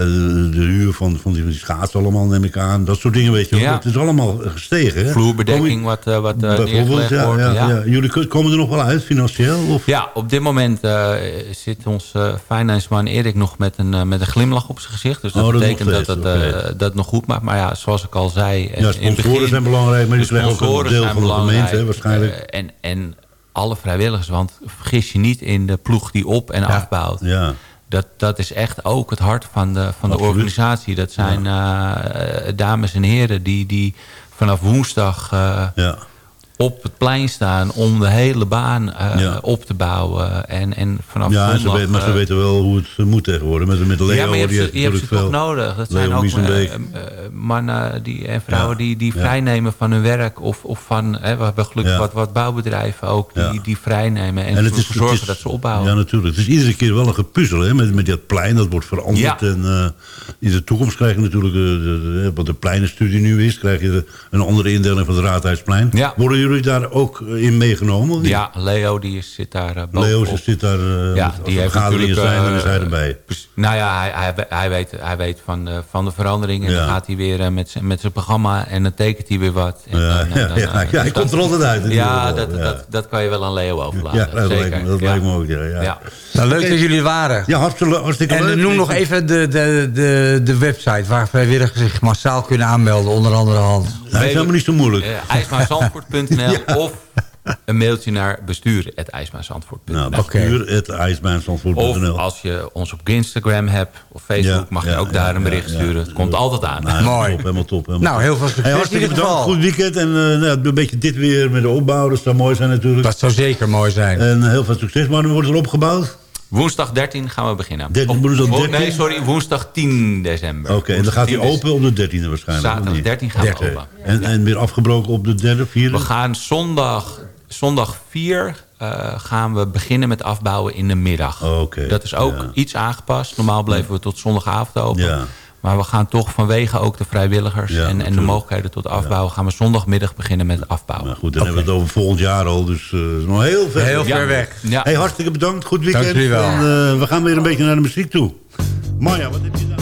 Uh, de huur van, van die schaatsen allemaal, neem ik aan. Dat soort dingen, weet je wel. Ja. Het is allemaal gestegen. Hè? Vloerbedekking wat, uh, wat uh, neergelegd ja, wordt. Ja, ja. Jullie komen er nog wel uit, financieel? Of? Ja, op dit moment zit ons financiëman Erik nog met een, met een glimlach op zijn gezicht. Dus dat, oh, dat betekent dat het okay. dat nog goed maakt. Maar ja, zoals ik al zei... Ja, sponsoren begin, zijn belangrijk, maar die krijgen ook een deel van de gemeente, hè, waarschijnlijk. en, en alle vrijwilligers, want vergis je niet in de ploeg die op en afbouwt. Ja. Dat, dat is echt ook het hart van de, van de organisatie. Dat zijn ja. uh, dames en heren die, die vanaf woensdag uh, ja. Op het plein staan... om de hele baan uh, ja. op te bouwen. En, en vanaf ja, zondag, ze weet, maar ze weten wel hoe het moet tegenwoorden. Met, met de Leo, ja, maar je hebt die ze, je hebt ze veel. toch nodig. Dat Leo zijn ook mannen die, en vrouwen die, die vrijnemen van hun werk. Of, of van, hè, we hebben gelukkig wat, wat bouwbedrijven ook die, die vrijnemen. En, En ervoor zorgen dat ze opbouwen. Ja, natuurlijk. Het is iedere keer wel een gepuzzel hè, met, met dat plein. Dat wordt veranderd. En uh, in de toekomst krijg je natuurlijk, wat de pleinenstudie nu is... krijg je een andere indeling van het Raadhuisplein. Ja. Worden jullie daar ook in meegenomen? Of niet? Ja, Leo die zit daar uh, Leo zit daar, uh, ja, die heeft vergaderingen zijn, dan is hij erbij. Nou ja, hij, hij, hij, weet, hij weet van de, van de verandering. En Ja. dan gaat hij weer uh, met, zijn- met zijn programma en dan tekent hij weer wat. En Ja, dan, ja, dan, ja, ja, dus hij komt er altijd uit Ja, dat, ja. Dat, dat kan je wel aan Leo overlaten. Ja, dat, Zeker. lijkt me, dat ja. lijkt me ook, ja. ja. Ja. Nou, leuk dat jullie waren. Ja, hartstikke, hartstikke En leuk. noem nog even de, de, de, de website waar vrijwilligers zich massaal kunnen aanmelden. Onder andere Hans. Hij is helemaal niet zo moeilijk. Uh, IJsmaarzandvoort.nl of een mailtje naar bestuur.ijsmaarzandvoort.nl. Nou. Of als je ons op Instagram hebt of Facebook, Ja, mag je ja, ook daar ja, een bericht ja, ja. sturen. Het komt altijd aan. Nou, Mooi. Top, helemaal top. Helemaal Nou, heel veel succes Hey, hartstikke bedankt. Goed weekend. En uh, nou, een beetje dit weer met de opbouw. Dat zou mooi zijn natuurlijk. Dat zou zeker mooi zijn. En heel veel succes. Maar dan wordt er opgebouwd? Woensdag 13 gaan we beginnen. 13, Of- woensdag 13? Nee, sorry, woensdag 10 december. Oké, en dan gaat hij 10 open op de 13e waarschijnlijk. Zaterdag niet? 13 gaan we open. En, en weer afgebroken op de derde, vierde? We gaan zondag, zondag 4 eh, gaan we beginnen met afbouwen in de middag. Oké, Dat is ook ja. iets aangepast. Normaal bleven we tot zondagavond open. Ja. Maar we gaan toch vanwege ook de vrijwilligers Ja, en, en de mogelijkheden tot afbouwen... gaan we zondagmiddag beginnen met afbouwen. Maar goed, dan hebben we het over volgend jaar al. Dus eh, is nog heel ver. Heel ver weg. Ja. Hey, hartstikke bedankt. Goed weekend. Dank jullie wel. En, eh, we gaan weer een beetje naar de muziek toe. Marja, wat heb je gedaan?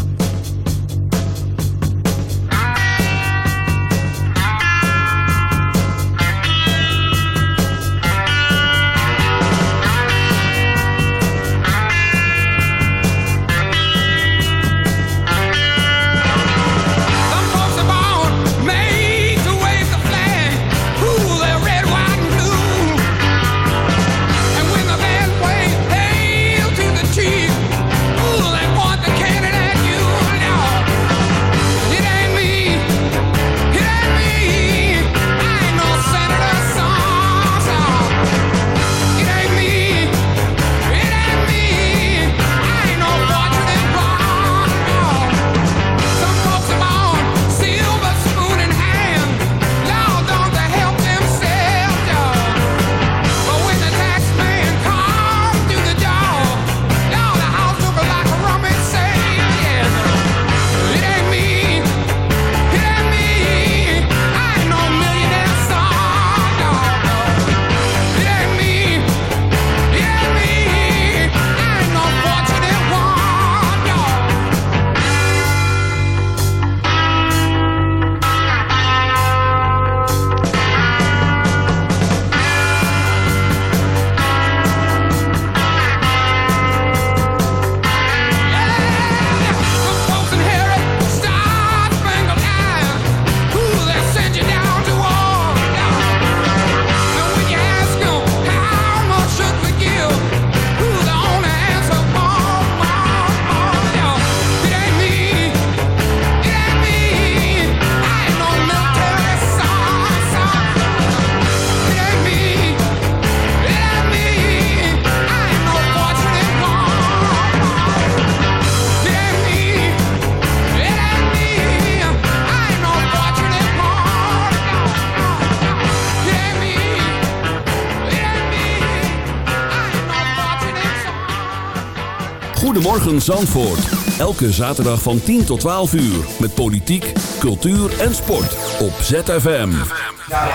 Goedemorgen Zandvoort. Elke zaterdag van 10 tot 12 uur. Met politiek, cultuur en sport. Op ZFM.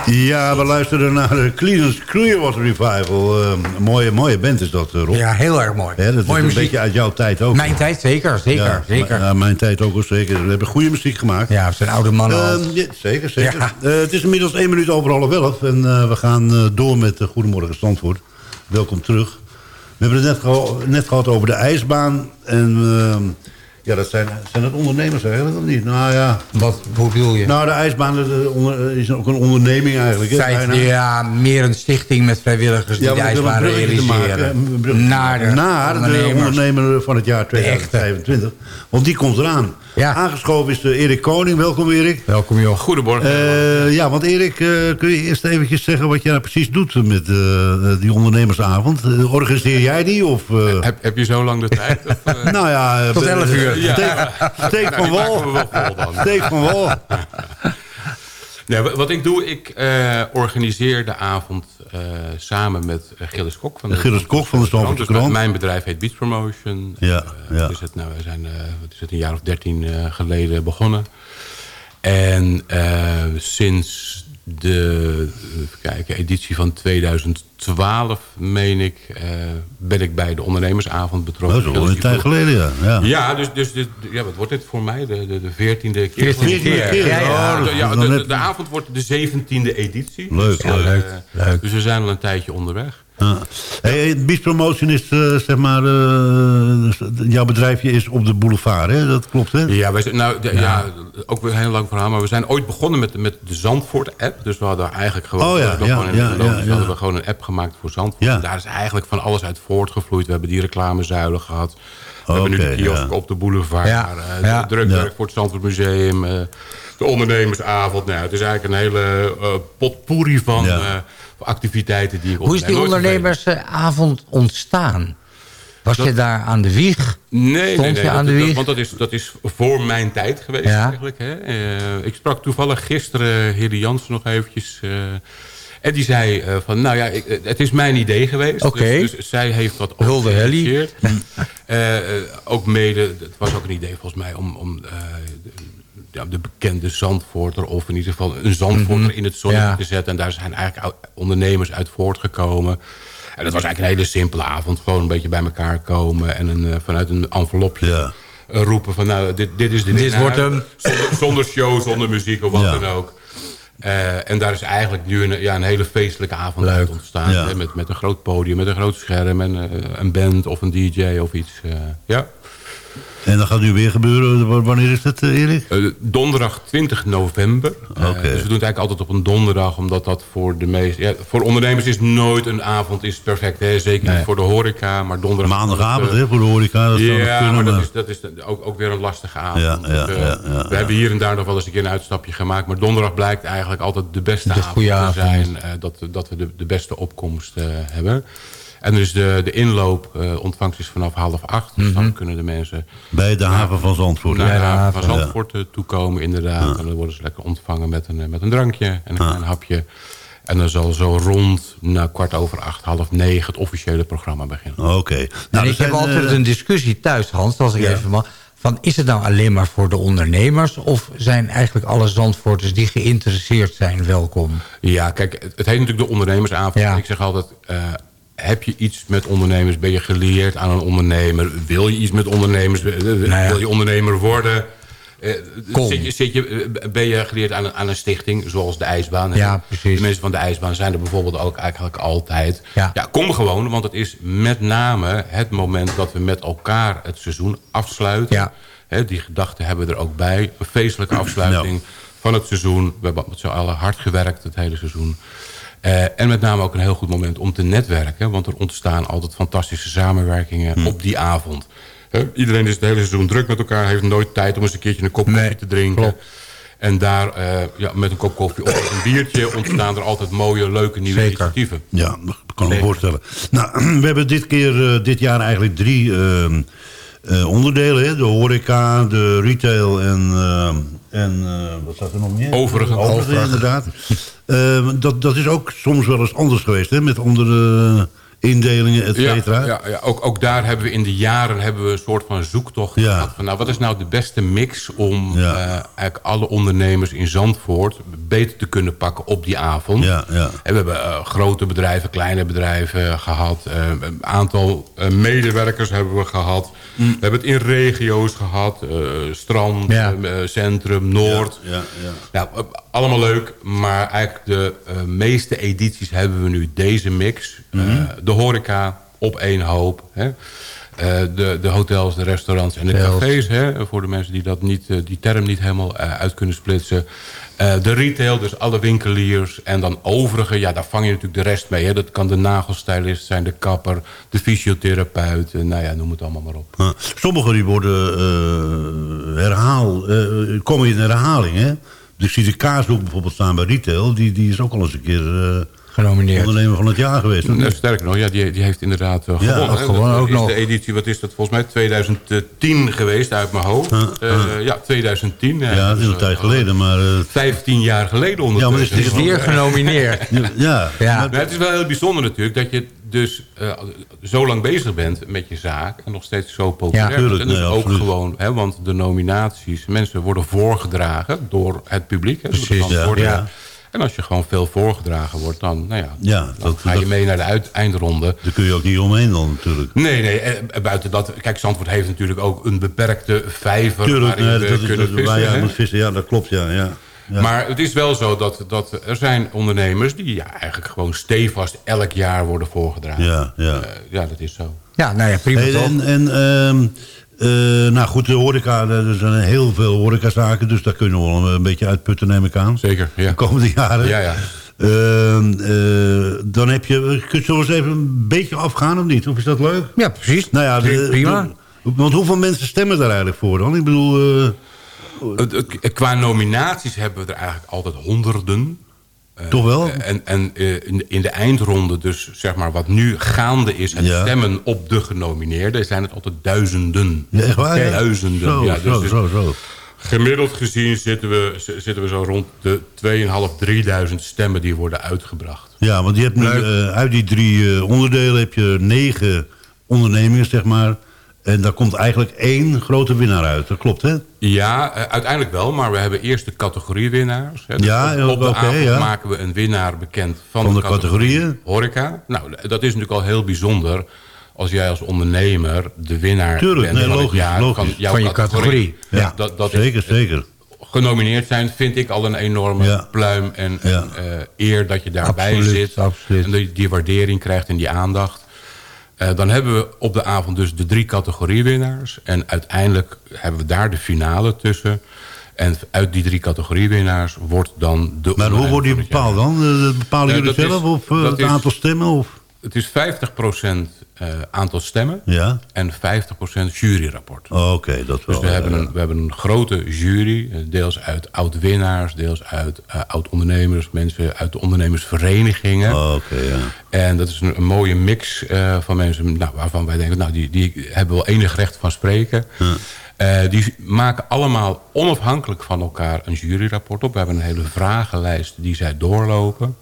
Ja, we luisteren naar de Cleaners Clearwater Revival. Een mooie, mooie band is dat, Rob. Ja, heel erg mooi. Hè, dat Mooie is een muziek. beetje uit jouw tijd ook. Mijn tijd zeker, zeker, Ja, zeker. Ja, mijn tijd ook wel zeker. We hebben goede muziek gemaakt. Ja, we zijn oude mannen al. Ehm, ja, zeker, zeker. Ja. Eh, het is inmiddels één minuut over half elf. En eh, we gaan eh, door met uh, Goedemorgen Zandvoort. Welkom terug. We hebben het net, gehad over de ijsbaan. En ehm, ja, dat zijn, zijn het ondernemers eigenlijk of niet? Nou ja. Wat, hoe bedoel je? Nou, de ijsbaan dat, is ook een onderneming eigenlijk. hè, Feit, bijna. ja, meer een stichting met vrijwilligers die Ja, de ijsbaan maken, realiseren. naar de, naar de ondernemer van het jaar 2025. Want die komt eraan. Aangeschoven is eh, Erik Koning. Welkom Erik. Welkom joh. Goedemorgen. Eh, ja, want Erik, eh, kun je eerst eventjes zeggen wat jij nou precies doet met eh, die ondernemersavond? Organiseer jij die? Of, eh? Heb, heb je zo lang de tijd? Of? Nou ja, Tot eh, 11 uur. Steek, Ja. steek Nou, van wal. we wel vol dan. Steek van wal. Nee, wa- wat ik doe, ik eh, organiseer de avond eh, samen met eh, Gilles Kok van de Gilles Kok van de Stamfordse Dus Krant. Mijn bedrijf heet Beach Promotion. Ja, ja. Is het, nou, we zijn wat is het, een jaar of dertien geleden begonnen. En sinds de even kijken, editie van 2012, meen ik, eh, ben ik bij de ondernemersavond betrokken. Dat is al een tijd geleden, ja. Ja. Ja, dus, dus dit, ja, wat wordt dit voor mij? De, de, de 14e keer? 14e keer, Ja, ja. oh, De- de, de avond wordt de 17e editie. Leuk, Dus, ja, eh, leuk. Dus we zijn al een tijdje onderweg. Ja. Hey, Beach Promotion is, eh, zeg maar, eh, jouw bedrijfje is op de boulevard, hè? Dat klopt, hè? Ja, wij zijn, nou, ja. ook weer een heel lang verhaal. Maar we zijn ooit begonnen met, met de Zandvoort-app. Dus we hadden eigenlijk gewoon, Oh ja, ja, gewoon ja, ja, ja. hadden we gewoon een app gemaakt voor Zandvoort. Ja. En daar is eigenlijk van alles uit voortgevloeid. We hebben die reclamezuilen gehad. We hebben nu de kiosk ja. op de boulevard. Drukwerk Ja. voor het Zandvoort Museum. de ondernemersavond. Nou, het is eigenlijk een hele potpourri van Ja. Activiteiten die ik Hoe is die ondernemersavond ontstaan? Was je daar aan de wieg? Nee, Stond nee, je aan dat- de dat- wieg? want dat is, dat is voor mijn tijd geweest Ja. eigenlijk. Hè. Eh, ik sprak toevallig gisteren Heri Jansen nog eventjes. eh, en die zei eh, van, nou ja, ik- het is mijn idee geweest. Oké. Dus, dus zij heeft. Eh, eh, ook mede, het was ook een idee volgens mij om... om de, ja, de bekende Zandvoorter, of in ieder geval een Zandvoorter Mhm. in het zonnetje Ja. te zetten. En daar zijn eigenlijk ondernemers uit voortgekomen. En dat was eigenlijk een hele simpele avond. Gewoon een beetje bij elkaar komen en een, eh, vanuit een envelopje eh, roepen van nou, dit, dit is de Dit wordt hem. Zonder, zonder show, zonder muziek of wat dan ook. Eh, en daar is eigenlijk nu een, ja, een hele feestelijke avond uit ontstaan. Ja. Met, met een groot podium, met een groot scherm en een band of een DJ of iets. ja. En dat gaat nu weer gebeuren. Wanneer is dat, eh, Erik? Eh, donderdag 20 november. Eh, Oké. dus we doen het eigenlijk altijd op een donderdag. Omdat dat voor de meeste... Ja, voor ondernemers is nooit een avond is perfect. Hè? Zeker Nee. niet voor de horeca. Maar donderdag... Maandagavond, eh, hè, voor de horeca. Dat ja, kunnen, maar dat is, dat is de- ook, ook weer een lastige avond. Ja, ja, Dus, eh, ja, ja, we hebben hier en daar nog wel eens een keer een uitstapje gemaakt. Maar donderdag blijkt eigenlijk altijd de beste De avond te avond. zijn. eh, dat, dat we de, de beste opkomst eh, hebben. En dus de, de inloop, eh, ontvangst is vanaf half acht. Dus dan kunnen de mensen Bij de haven van Zandvoort. naar de haven van Ja. Zandvoort eh, toekomen inderdaad. En dan worden ze lekker ontvangen met een, eh, met een drankje en een klein hapje. En dan zal zo rond na kwart over acht, half negen het officiële programma beginnen. Oké. Nou, ik zijn, heb altijd een discussie thuis, Hans, als ik Ja. even mag. Van, is het nou alleen maar voor de ondernemers... of zijn eigenlijk alle Zandvoorters die geïnteresseerd zijn welkom? Ja, kijk, het, heet natuurlijk de ondernemersavond. Ja. Ik zeg altijd, eh, heb je iets met ondernemers? Ben je geleerd aan een ondernemer? Wil je iets met ondernemers? Wil je ondernemer worden? Eh, Kom. zit je, zit je, eh, ben je geleerd aan een, aan een stichting, zoals de IJsbaan? Ja, precies. De mensen van de IJsbaan zijn er bijvoorbeeld ook eigenlijk altijd. Ja. kom gewoon, want het is met name het moment dat we met elkaar het seizoen afsluiten. Ja. Die gedachten hebben we er ook bij. Een feestelijke afsluiting van het seizoen. We hebben met z'n allen hard gewerkt het hele seizoen. Eh, en met name ook een heel goed moment om te netwerken. Want er ontstaan altijd fantastische samenwerkingen Hm. op die avond. Iedereen is het hele seizoen druk met elkaar. Heeft nooit tijd om eens een keertje een kop koffie te drinken. En daar eh, ja, met een kop koffie of een biertje... ontstaan er altijd mooie, leuke nieuwe initiatieven. Ja, dat kan ik me voorstellen. Nou, we hebben dit, keer, eh, dit jaar eigenlijk drie ehm, eh, onderdelen. Hè? De horeca, de retail en, ehm, en eh, wat staat er nog meer? Overige. Overige, Overige. inderdaad. Ehm, dat, dat is ook soms wel eens anders geweest. Hè? Met andere indelingen, et cetera. Ja, ja, ja. Ook, ook daar hebben we in de jaren hebben we een soort van zoektocht Ja. gehad. Van, nou, wat is nou de beste mix om eh, eigenlijk alle ondernemers in Zandvoort beter te kunnen pakken op die avond? Ja, ja. En we hebben eh, grote bedrijven, kleine bedrijven gehad. eh, een aantal medewerkers hebben we gehad. Mm. We hebben het in regio's gehad. eh, strand, centrum, Noord. Ja, ja. Nou, allemaal leuk, maar eigenlijk de meeste edities hebben we nu deze mix. Mhm. De horeca op één hoop. Hè? Eh, de, de hotels, de restaurants en de cafés. Hè? Voor de mensen die dat niet, eh, die term niet helemaal eh, uit kunnen splitsen. De retail, dus alle winkeliers. En dan overige, ja, daar vang je natuurlijk de rest mee. Hè? Dat kan de nagelstylist zijn, de kapper, de fysiotherapeut. nou ja, noem het allemaal maar op. Ja. Sommigen die worden eh, herhaal, komen in herhaling. Hè? Dus ik zie de kaashoek bijvoorbeeld staan bij retail. Die, die is ook al eens een keer Genomineerd. ondernemer van het jaar geweest. Nou, sterker nog, ja, die, die heeft inderdaad eh, Ja, gewonnen. hè. gewonnen ook is nog. de editie, wat is dat volgens mij, 2010 geweest uit mijn hoofd. Eh, ja, 2010. Ja, dat is een tijd geleden, maar... eh, 15 jaar geleden Ja, maar ondertussen. is het Weer genomineerd. ja, Ja. Maar het is wel heel bijzonder natuurlijk dat je dus eh, zo lang bezig bent met je zaak en nog steeds zo populair Ja, bent. tuurlijk, En dus nee, ook absoluut. gewoon, hè, want de nominaties, mensen worden voorgedragen door het publiek. Hè, Precies, ja, ja. En als je gewoon veel voorgedragen wordt, dan, nou ja, Ja, dan ga je mee naar de uit- eindronde. Daar kun je ook niet omheen dan natuurlijk. Nee, nee. eh, buiten dat, kijk, Zandvoort heeft natuurlijk ook een beperkte vijver Tuurlijk, waarin nee, we dat is kunnen dat, vissen. waar je moet vissen. Ja, dat klopt, ja. ja. Ja. Maar het is wel zo dat, dat er zijn ondernemers die ja, eigenlijk gewoon stevast elk jaar worden voorgedragen. Ja, ja. Eh, ja, dat is zo. Ja, nou ja, prima Hey, toch? en, en ehm, eh, nou goed, de horeca, er zijn heel veel horecazaken, dus daar kunnen we wel een, beetje uitputten, neem ik aan. Zeker, ja. De komende jaren. Ja, ja. Ehm, eh, dan heb je, kun je zo eens even een beetje afgaan of niet? Of is dat leuk? Ja, precies. Nou ja, de- Prima. de- want hoeveel mensen stemmen daar eigenlijk voor dan? Ik bedoel, eh, Qua nominaties hebben we er eigenlijk altijd honderden. Eh, Toch wel? En, en eh, in, de- in de eindronde, dus zeg maar wat nu gaande is... het Ja. stemmen op de genomineerden... zijn het altijd duizenden. ja, echt waar? ja? Duizenden. Zo, ja, dus zo, het- zo, zo. Gemiddeld gezien zitten we, zitten we zo rond de 2.500, 3000 stemmen die worden uitgebracht. Ja, want je hebt nu, eh, uit die drie eh, onderdelen heb je negen ondernemingen, zeg maar. En daar komt eigenlijk één grote winnaar uit. Dat klopt, hè? Ja, eh, uiteindelijk wel, maar we hebben eerst de categoriewinnaars. hè. Dus Ja, op, de oké, avond ja. maken we een winnaar bekend van, Van de, de categorie categorieën. horeca. Nou, dat is natuurlijk al heel bijzonder als jij als ondernemer de winnaar Tuurlijk, bent nee, van logisch, jaar logisch. van jouw Van je categorie. Ja, dat, dat is- zeker, zeker. genomineerd zijn vind ik al een enorme Ja. pluim en, Ja. en, eh, eer dat je daarbij Absoluut, zit. absoluut. En dat je die waardering krijgt en die aandacht. Eh, dan hebben we op de avond dus de drie categoriewinnaars. En uiteindelijk hebben we daar de finale tussen. En uit die drie categoriewinnaars wordt dan de... Maar hoe wordt die bepaald dan? Eh, bepalen jullie zelf? Of eh, het aantal stemmen? Of? Het is 50% eh, aantal stemmen Ja, en 50% juryrapport. Oh, oké, dat wel. Dus we, hebben ja. een, we hebben een grote jury, eh, deels uit oud-winnaars, deels uit eh, oud-ondernemers, mensen uit de ondernemersverenigingen. Oh, Oké, ja. En dat is een, een mooie mix eh, van mensen nou, waarvan wij denken, nou, die, die hebben wel enig recht van spreken. Eh, die maken allemaal onafhankelijk van elkaar een juryrapport op. We hebben een hele vragenlijst die zij doorlopen.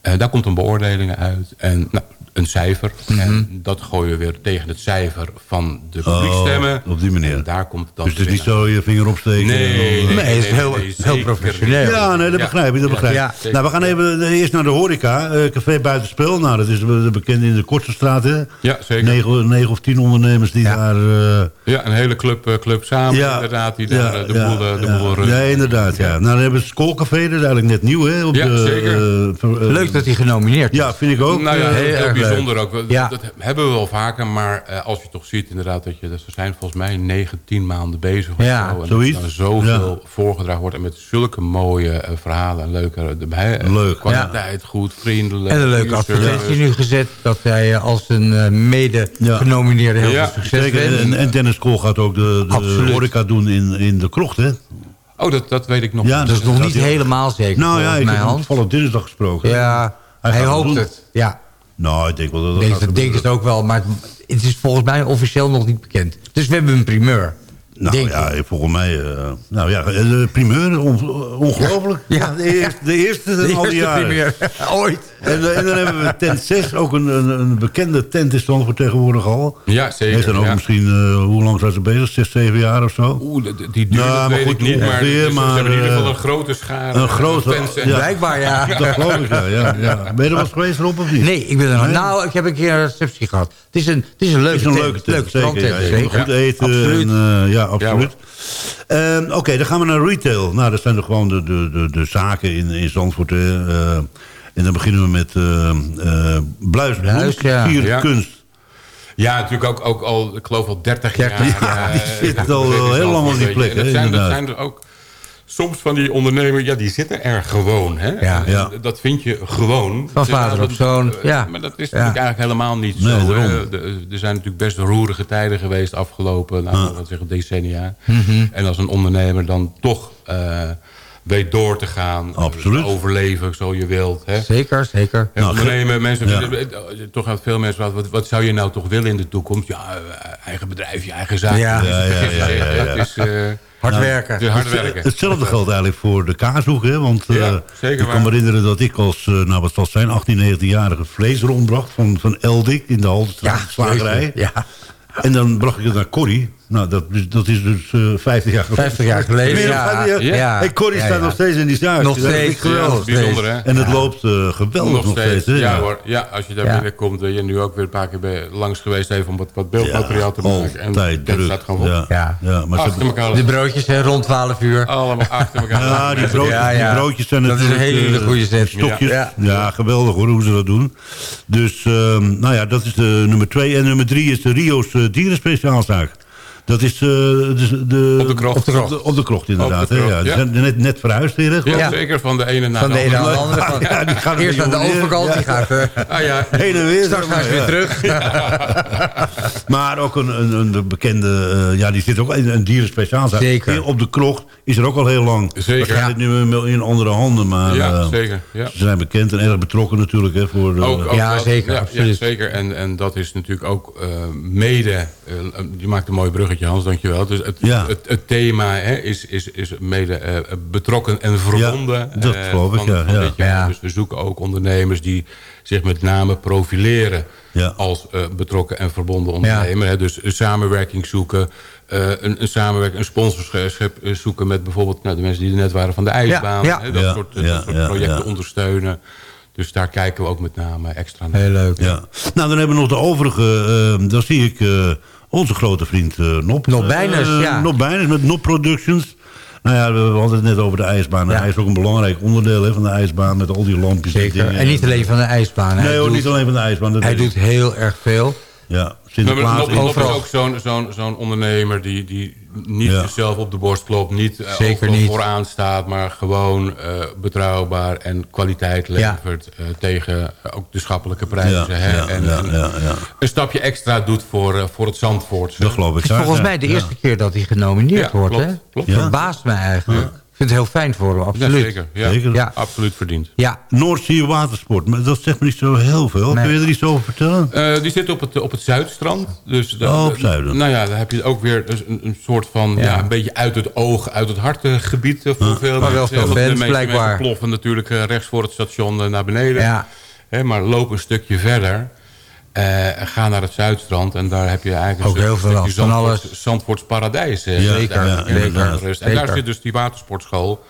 Eh, daar komt een beoordeling uit. En nou, een cijfer. En dat gooien we weer tegen het cijfer van de publiekstemmen. Oh, op die manier. En daar komt dan Dus het is niet zo je vinger opsteken. Nee, nee, nee, Nee, het is heel- professioneel. Ja, nee, dat Ja. begrijp ik. Dat begrijp ik. Ja, nou, we gaan even eh, eerst naar de horeca. eh, Café Buitenspel. Nou, dat is eh, bekend in de Kortse straat, hè? Ja, zeker. Negen, negen of tien ondernemers die Ja. daar... eh, Ja, een hele club, club samen inderdaad. Die daar de ja, boel, de ja. boel. Nee, inderdaad, ja. Nou, dan hebben we het. Dat is eigenlijk net nieuw, hè? Op Ja, de, zeker. Leuk dat hij genomineerd is. Ja, vind ik ook. Nou ja, heel, heel heel erg leuk. Bijzonder ook. Ja. Dat hebben we wel vaker, maar eh, als je toch ziet inderdaad dat je... Dat ze zijn volgens mij 9, 10 maanden bezig of Ja, zo. En zoiets. dat er zoveel voorgedragen wordt en met zulke mooie eh, verhalen en leuke erbij. Eh, Leuk. Kwaliteit, goed, vriendelijk. En een leuke advertentie nu gezet dat hij eh, als een mede-genomineerde heel Ja, veel succes. En, en Dennis Kool gaat ook de, de horeca doen in, in de krocht, hè? Oh, dat, dat weet ik nog Ja, niet. Dat is nog niet helemaal zeker Nou ja, volgens ik heb toevallig dinsdag gesproken. Ja, Hij hij, hoopt het. Ja, Nou, ik denk wel dat dat ik denk, dat gebeuren. ook wel. Maar het is volgens mij officieel nog niet bekend. Dus we hebben een primeur. Nou denk ja, ik. volgens mij... eh, nou ja, de primeur, on- ongelooflijk. Ja. Ja, de eerste, de eerste De al die jaren. primeur ooit. En, eh, en dan hebben we tent 6, ook een, een, een bekende tent is dan voor tegenwoordig al. Ja, zeker. Heeft dan ook ja. misschien, eh, hoe lang zijn ze bezig? 6, 7 jaar of zo? Oeh, die- die duur, Nou, maar goed, ik niet. Maar, ongeveer, dus ze maar, hebben in ieder geval eh, een grote schaar. Een grote, en- ja. Blijkbaar, ja. Dat geloof ik, ja. ja, ja. Ben je er wel eens geweest, Rob, of niet? Nee, ik ben er nog. Nee? Nou, ik heb een keer een receptie gehad. Het is een, het is een leuke Het is een tent. leuke tent, zeker. goed eten. Absoluut. En, eh, ja, absoluut. Ehm, Oké, dan gaan we naar retail. Nou, dat zijn er gewoon de, de, de, de zaken in, in Zandvoort. Eh, en dan beginnen we met uh, uh, Bluis, Bluis, ja. Vier Ja. kunst. Ja, natuurlijk ook, ook al, ik geloof al 30 jaar. Ja, eh, die zit al het heel lang op die plek, Dat hè, zijn, dat zijn er ook soms van die ondernemers, ja, die zitten er gewoon. Hè? Ja. Dat vind je gewoon. Van vader op zoon, eh, ja. Maar dat is Ja. natuurlijk eigenlijk helemaal niet Nee, zo. Er zijn natuurlijk best roerige tijden geweest afgelopen, nou, wat zeggen, decennia. Mhm. En als een ondernemer dan toch eh, weet door te gaan. Absoluut. Overleven, zo je wilt. Hè? Zeker, zeker. En Nou, ondernemen, mensen, ja. eh, toch gaan veel mensen wat, wat, wat zou je nou toch willen in de toekomst? Ja, eh, eigen bedrijf, je eigen zaak. Ja. Ja, ja, het is, ja, ja, eh, ja. Is, Hard Nou, werken. hard werken. Hetzelfde geldt eigenlijk voor de kaashoek. Hè? Want Ja, ik kan waar. me herinneren dat ik als, nou wat zal zijn, 18, 19-jarige vlees rondbracht van, van Eldik in de slagerij. jeetje, Ja, En dan bracht ik het naar Corrie. Nou, dat, is- dat is dus eh 50 jaar geleden. 50 jaar geleden. Ja. 50 jaar. Ja. Hey, Corrie Ja, staat ja. nog steeds in die zaak. Nog steeds, geweldig. bijzonder, hè? En het loopt eh, geweldig nog, steeds. Ja, hoor. Ja, als je daar Ja. binnenkomt, ben je nu ook weer een paar keer bij- langs geweest even om wat, wat beeldmateriaal te maken. En altijd dat druk. staat gewoon. Ja, Ja. ja. maar ze- Achter elkaar. De broodjes hè, rond 12 uur. Allemaal achter elkaar. Ja, die broodjes, Ja, ja. Die broodjes zijn Dat is een natuurlijk... hele eh, goede zet. Stokjes. Ja. Ja. geweldig hoor, hoe ze dat doen. Dus, ehm, nou ja, dat is de nummer twee. En nummer drie is de Rio's eh, dierenspeciaalzaak. Dat is eh, dus de... Op de krocht. Op de krocht, op de krocht inderdaad. Op de hè, krocht, ja. Die ja. zijn net, net verhuisd weer, Ja, ik? zeker van de ene naar Van de ene naar de andere. Ja, die gaan eerst aan de overkant, ja. die gaat Ah ja, Heen en weer. straks gaan ze weer ja. terug. Maar ook een, een, een bekende, eh, ja, die zit ook in een dierenspeciaalzaak. Zeker. Op de krocht is er ook al heel lang. Zeker. Dat gaat nu in- andere handen, maar ja, eh, zeker. Ja. ze zijn bekend en erg betrokken natuurlijk. Hè, voor de, Ook, ook Ja, dat- zeker, Ja, absoluut. ja, zeker. En, en dat is natuurlijk ook eh, mede... je maakt een mooi bruggetje, Hans, dankjewel. Dus het, Ja. het, het thema hè, is, is, is mede eh, betrokken en verbonden. Ja, dat eh, geloof ik, ja. Dus we zoeken ook ondernemers die zich met name profileren... Als eh, betrokken en verbonden ondernemer. Hè. Dus samenwerking zoeken... eh, een, een samenwerking, een sponsorschap zoeken met bijvoorbeeld nou, de mensen die er net waren van de ijsbaan. ja. Hè, dat Ja, soort, dat soort projecten ondersteunen. Dus daar kijken we ook met name extra naar. Heel leuk. Ja. Nou, dan hebben we nog de overige. eh, dan zie ik onze grote vriend eh Nop. Nop Bijners, Eh, ja. Nop Bijners met Nop Productions. Nou ja, we hadden het net over de ijsbaan. Ja. Hij is ook een belangrijk onderdeel hè, van de ijsbaan met al die lampjes. en Zeker. dingen. En niet alleen van de ijsbaan. Nee hij hoor, doet, niet alleen van de ijsbaan. dat hij doet heel erg veel. Ja, Sinterklaas. Is ook zo'n zo'n zo'n ondernemer die, die niet Ja. zichzelf op de borst klopt. Niet eh, Zeker niet. vooraan staat, maar gewoon eh, betrouwbaar en kwaliteit levert. eh, tegen ook de schappelijke prijzen. Ja, hè, ja, en, ja, en ja, ja. een stapje extra doet voor, eh, voor het Zandvoortse. Dat geloof ik. Het is volgens Ja, mij de ja. eerste keer dat hij genomineerd Ja, wordt. klopt, hè? klopt. Ja. Verbaast mij eigenlijk. Ik vind het heel fijn voor hem, Ja, absoluut. zeker. Ja, Zeker. Ja. Absoluut verdiend. Ja, Noordzee Watersport. Maar dat zegt me niet zo heel veel. Nee. Kun je er iets over vertellen? Eh, die zit op het, op het Zuidstrand. Dus Oh, op Zuiden. Nou ja, dan heb je ook weer dus een, een soort van... Ja. Ja. een beetje uit het oog, uit het hart eh, gebied eh, voor veel Maar wel mensen. veel blijkbaar. mensen ploffen natuurlijk rechts voor het station naar beneden. ja. Hè, maar loop een stukje verder. Eh, ga naar het Zuidstrand. En daar heb je eigenlijk Ook een heel veel Zandvoort- alles. Zandvoorts paradijs. eh, Ja, zit daar. ja, En daar Zeker. zit dus die watersportschool.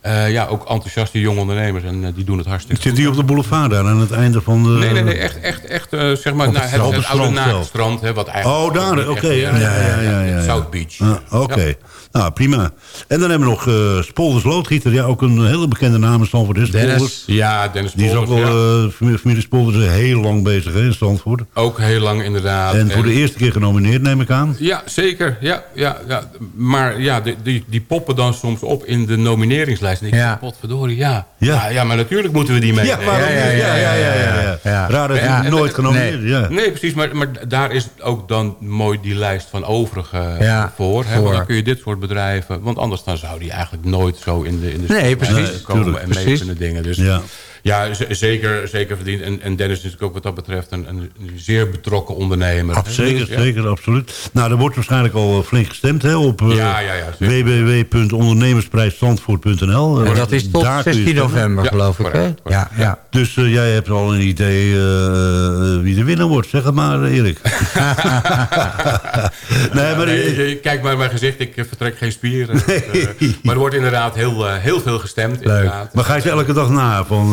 Eh, ja, ook enthousiaste jonge ondernemers. En eh, die doen het hartstikke Zit goed. die op de boulevard daar aan het einde van de... Nee, nee, nee, echt, echt, echt eh, zeg maar, het het, oude naakstrand. Hè, wat eigenlijk Oh, daar, oké. ja, eh, ja, ja, ja. South Beach. Ah, Oké. Nou, prima. En dan hebben we nog eh Spolders Loodgieter. Ja, ook een hele bekende naam in. Is Dennis. Spolders. Ja, Dennis Die is ook al, ja. eh, familie, Spolders is heel lang bezig hè, in Zandvoort. Ook heel lang inderdaad. En voor de eerste keer genomineerd, neem ik aan. Ja, zeker. Ja, ja, ja. Maar ja, die, die, die poppen dan soms op in de nomineringslijst. En ik Ja. potverdorie, ja. Ja. Ja. Ja, maar natuurlijk moeten we die waarom ja, niet? ja, ja, ja, ja, ja. Raar dat en- nooit en- genomineerd is. Ja. Nee, precies. Maar, maar daar is ook dan mooi die lijst van overige Ja, voor. Hè? Want dan kun je dit soort bedrijven... Want anders dan zou die eigenlijk nooit zo in de, in de Nee, precies. komen tuurlijk, en mee precies. kunnen dingen. Dus Ja. Ja, zeker, zeker verdiend. En, en Dennis is natuurlijk ook wat dat betreft een, een zeer betrokken ondernemer. Zeker, Dus, ja. zeker, absoluut. Nou, er wordt waarschijnlijk al eh, flink gestemd hè, op eh, Ja, ja, ja, zeker. www.ondernemersprijsstandvoort.nl. En Eh, dat is tot daar kun je 16 stemmen. november, Ja, geloof ik. Hè? Ja, ja. Dus jij hebt al een idee eh, wie de winnaar wordt. Zeg het maar, Erik. nee, maar... Nee, kijk maar mijn gezicht, ik vertrek geen spieren. Maar er wordt inderdaad heel, heel veel gestemd. Inderdaad. Maar ga je ze elke dag na van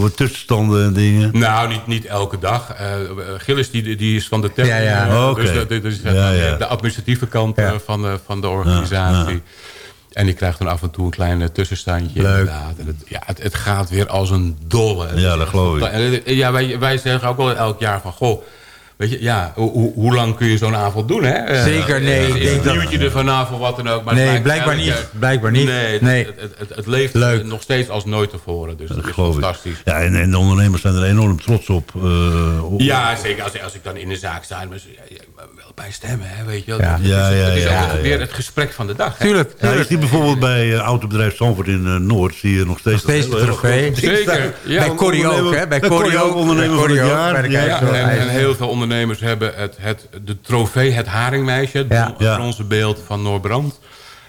wat tussenstanden en dingen? Nou, niet, niet elke dag. Eh, Gilles die, die is van de tech. Ja, ja. eh, Oké. Dus dat, dat is zeg Ja, de administratieve kant eh, van, de, van de organisatie. En die krijgt dan af en toe een klein eh, tussenstandje. Leuk. Inderdaad. En het, ja, het, het gaat weer als een dolle. Ja, dat geloof ik. Ja, wij, wij zeggen ook wel elk jaar van... Goh, weet je, ja, hoe, lang kun je zo'n avond doen, hè? Eh, Zeker, nee, eh, Is denk een dat- nieuwtje er vanaf of wat dan ook. Maar Nee, het blijkbaar niet. Blijkbaar niet. Nee, het, Nee. Het, het, het, het leeft Leuk. nog steeds als nooit tevoren. Dus dat, Dat is ik. fantastisch. Ja, en, en de ondernemers zijn er enorm trots op. eh, Ja, zeker. Als, als ik dan in de zaak sta, ja, wel bij stemmen, hè, weet je wel. Ja. Is- Ja, ja, dat is ja, ook ja, weer ja. het gesprek van de dag. hè. Tuurlijk, Ja, tuurlijk. ziet bijvoorbeeld bij eh, autobedrijf Zandvoort in eh, Noord... zie je nog steeds... Nog steeds trofee. Zeker, bij Corrie ook, hè? Bij Corrie ook. ondernemer van het jaar. en heel veel ondernemers hebben het, het, de trofee, het haringmeisje, het Ja. Ja. bronzen beeld van Noorbrand.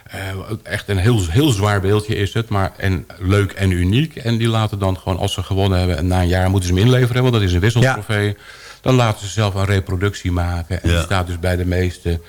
Eh, echt een heel, heel zwaar beeldje is het, maar en leuk en uniek. En die laten dan gewoon, als ze gewonnen hebben... en na een jaar moeten ze hem inleveren, want dat is een wisseltrofee... dan laten ze zelf een reproductie maken. En Ja. die staat dus bij de meeste...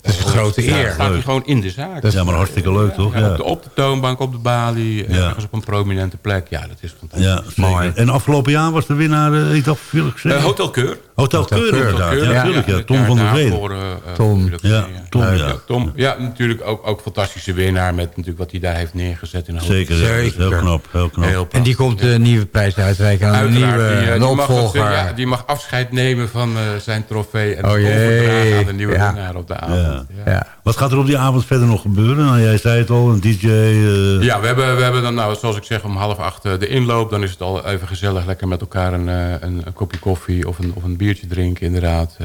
Dat is een grote Ja, eer. staat hij gewoon in de zaak. Ja, maar hartstikke leuk, toch? Ja, Ja, Op, de, op de toonbank, op de balie, eh, Ja. ergens op een prominente plek. Ja, dat is fantastisch. ja. En afgelopen jaar was de winnaar, eh, ik dacht, veel gezegd. Eh, Hotel Keur. Hotel Hotel Keur, Keur, inderdaad. Keur, Ja, natuurlijk. Ja, Tom van der Veen. eh, Tom. Ja, Tom, Ja, ja. Tom, ja, natuurlijk ook, ook fantastische winnaar met natuurlijk wat hij daar heeft neergezet. In Hotel Zeker, is heel Zeker. knap. Heel knap. Heel En die komt de nieuwe prijs uitreiken aan een Uiteraard, nieuwe die, eh, een die, mag het, opvolger. eh, ja, die mag afscheid nemen van eh, zijn trofee en Oh, overdragen aan de nieuwe Ja. winnaar op de avond. Ja. Wat gaat er op die avond verder nog gebeuren? Nou, jij zei het al, een DJ... eh, Ja, we hebben, we hebben dan, nou, zoals ik zeg, om half acht eh, de inloop. Dan is het al even gezellig, lekker met elkaar een, eh, een, een kopje koffie of een, of een biertje drinken, inderdaad.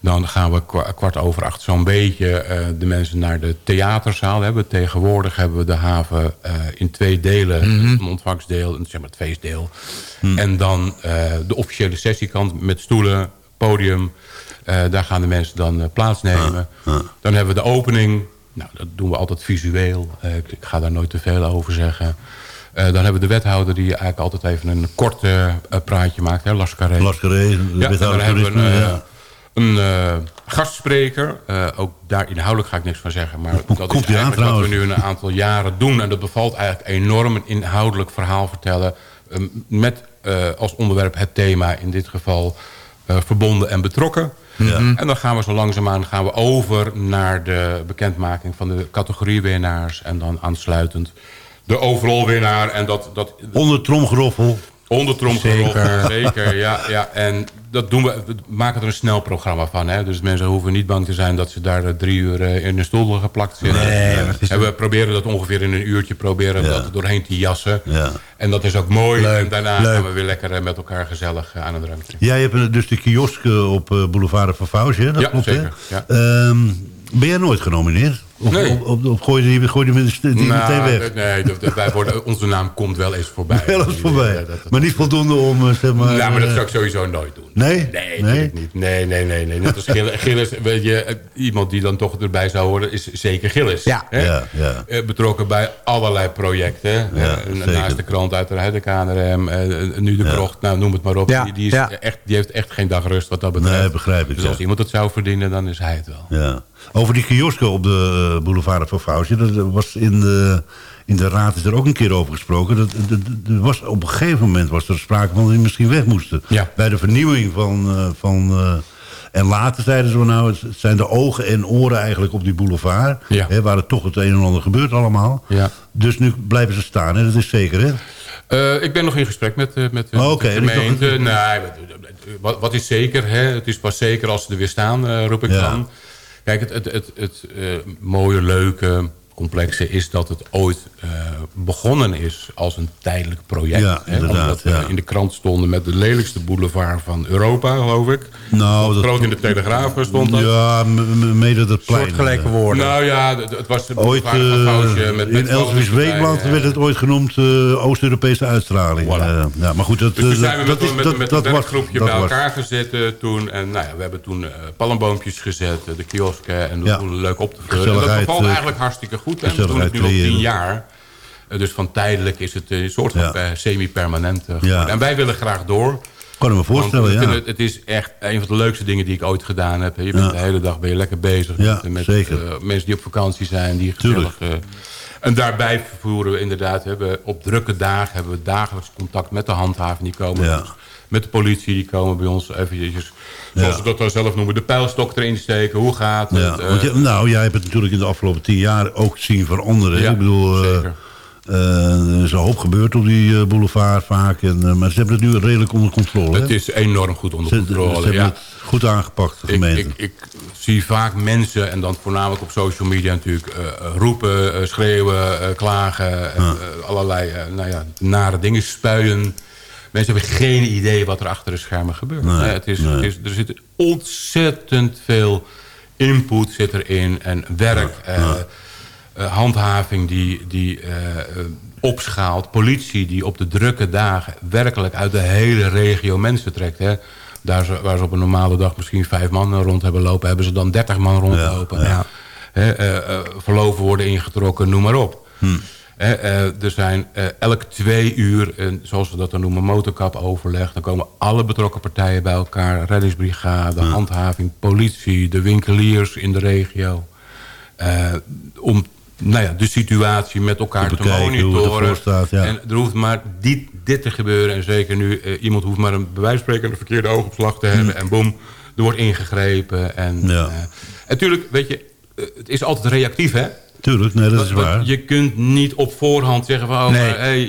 Dan gaan we kwa- kwart over acht zo'n beetje de mensen naar de theaterzaal. We hebben tegenwoordig hebben we de haven in twee delen. Een ontvangstdeel, een, zeg maar het feestdeel. En dan de officiële sessiekant met stoelen, podium. Eh, daar gaan de mensen dan eh, plaatsnemen. Dan hebben we de opening. Nou, dat doen we altijd visueel. Eh, ik, ga daar nooit te veel over zeggen. Dan hebben we de wethouder die eigenlijk altijd even een kort praatje maakt. Hè, Las Carré. Las Carré, de Ja, wethouder dan hebben we een, ja. een gastspreker. Ook daar inhoudelijk ga ik niks van zeggen. Maar dat komt is aan eigenlijk wat we nu een aantal jaren doen. En dat bevalt eigenlijk enorm een inhoudelijk verhaal vertellen. eh, met als onderwerp het thema in dit geval verbonden en betrokken. Ja. En dan gaan we zo langzaamaan gaan we over naar de bekendmaking van de categoriewinnaars. En dan aansluitend de overall winnaar. En dat, dat, Onder tromgeroffel. Tromgeroffel, Zeker. zeker. ja, ja. En dat doen we, we maken er een snel programma van. Hè? Dus mensen hoeven niet bang te zijn dat ze daar eh, drie uur eh, in een stoel geplakt zitten. Nee, en we proberen dat ongeveer in een uurtje proberen Ja. dat er doorheen te jassen. Ja. En dat is ook mooi. Leuk, en daarna leuk. gaan we weer lekker eh, met elkaar gezellig aan het drankje. Jij hebt dus de kiosk op Boulevard van Fausje, hè? dat Ja, klopt, zeker, hè? ja. Ehm, ben jij nooit genomineerd? Of, Nee. of, of, of gooi je die, gooi je die met de- die Nou, meteen weg? Nee, dat- dat- wij worden, onze naam komt wel eens voorbij. Wel eens voorbij. Ja, dat- dat- maar niet voldoende om, eh, zeg maar... Ja, maar dat eh, zou ik sowieso nooit doen. Nee? Nee, Nee? niet. Nee, nee, nee, nee. Net als Gilles, Gilles weet je, eh, iemand die dan toch erbij zou horen, is zeker Gilles. Ja. Hè? Ja, ja. Betrokken bij allerlei projecten. Ja, naast de krant uiteraard de KNRM, eh, nu de Ja. krocht, nou, noem het maar op. Ja, Die, die, is ja. echt, die heeft echt geen dag rust wat dat betreft. Nee, begrijp ik, Dus ja. als iemand het zou verdienen, dan is hij het wel. Ja. Over die kiosken op de boulevard van Fausje. Dat was in de, in de raad is er ook een keer over gesproken. Dat, dat, dat- was, op een gegeven moment was er sprake van dat die misschien weg moesten. Ja. Bij de vernieuwing van... eh, van eh, en later zeiden ze, nou, het zijn de ogen en oren eigenlijk op die boulevard. Ja. Hè, waar er toch het een en ander gebeurt allemaal. Ja. Dus nu blijven ze staan, hè? dat is zeker, hè? Eh, ik ben nog in gesprek met, eh, met, eh, Oh, met oké. de gemeente. Nee, wat- wat, is zeker? Hè? Het is pas zeker als ze er weer staan, eh, roep ik Ja. dan. Kijk, het, het, het, het eh, mooie, leuke, complexe is dat het ooit eh, begonnen is als een tijdelijk project. Ja, hè, inderdaad, omdat we ja. in de krant stonden met de lelijkste boulevard van Europa, geloof ik. Nou, dat- Groot in de Telegraaf stond dat. Ja, mede dat plein. woorden. Nou ja, het het was de Ooit boulevard van Goosje eh, met, in met Weekblad eh. werd het ooit genoemd eh, Oost-Europese uitstraling. Ja, maar goed, dat, Dus toen zijn we dat met, is- met, dat- met dat een was- werkgroepje dat bij was- elkaar gezeten toen. En nou ja, we hebben toen eh palmboompjes gezet, de kiosken en de Ja. boel leuk op te vullen. En dat bevalt eigenlijk hartstikke goed. En we doen het nu al tien jaar. Eh, dus van tijdelijk is het een soort van eh, semi-permanent eh. Ja. En wij willen graag door. Kan ik me voorstellen, ja. Het, het is echt een van de leukste dingen die ik ooit gedaan heb. Je bent Ja. de hele dag ben je lekker bezig Ja, met, mensen die op vakantie zijn. Die gezellig, en daarbij voeren we inderdaad, hebben, op drukke dagen hebben we dagelijks contact met de handhaving. Die komen ons. met de politie, die komen bij ons eventjes, zoals we dat dan zelf noemen, de pijlstok erin steken. Hoe gaat het? Ja, Eh, want je- nou, jij hebt het natuurlijk in de afgelopen tien jaar ook zien veranderen. ik bedoel, eh, zeker. eh, er is een hoop gebeurd op die boulevard vaak. En, maar ze hebben het nu redelijk onder controle. het hè? is enorm goed onder controle. Ze hebben ja. het goed aangepakt, de gemeente. ik, ik zie vaak mensen, en dan voornamelijk op social media natuurlijk... roepen, schreeuwen, klagen, allerlei nou ja, nare dingen spuien. Mensen hebben geen idee wat er achter de schermen gebeurt. Nee, het is, nee. het is, er zit ontzettend veel input zit erin en werk... eh, eh, handhaving die, die eh, opschaalt. Politie die op de drukke dagen werkelijk uit de hele regio mensen trekt. Hè. Daar ze, waar ze op een normale dag misschien vijf man rond hebben lopen... hebben ze dan dertig man rondlopen. ja. Hè, verloven worden ingetrokken, noem maar op. Eh, er zijn eh, elk twee uur, eh, zoals we dat dan noemen, motorkapoverleg. Dan komen alle betrokken partijen bij elkaar. Reddingsbrigade, handhaving, politie, de winkeliers in de regio. Eh, om nou ja, de situatie met elkaar Te te, bekijken monitoren. staat, ja. En er hoeft maar dit, dit te gebeuren. En zeker nu, eh, iemand hoeft maar een een verkeerde oogopslag te hebben. En boem, er wordt ingegrepen. En. Ja. eh, en natuurlijk, weet je, eh, het is altijd reactief, hè? Tuurlijk, nee, dat is waar. Je kunt niet op voorhand zeggen van... Oh, Nee. hey,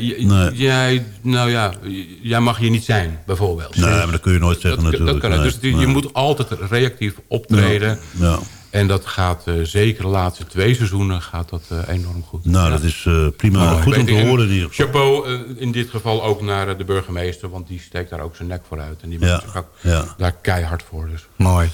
jij, nou ja, jij mag hier niet zijn, bijvoorbeeld. Nee, maar dat kun je nooit zeggen dat, natuurlijk. Dat kan, Nee, dus die- nee. je moet altijd reactief optreden. Ja. En dat gaat eh, zeker de laatste twee seizoenen gaat dat eh, enorm goed. Nou, Ja. dat is eh, prima. Goed om te horen geval. Chapeau in dit geval ook naar de burgemeester. Want die steekt daar ook zijn nek voor uit. En die Ja, maakt zich ook ja. daar keihard voor. Dus. Mooi.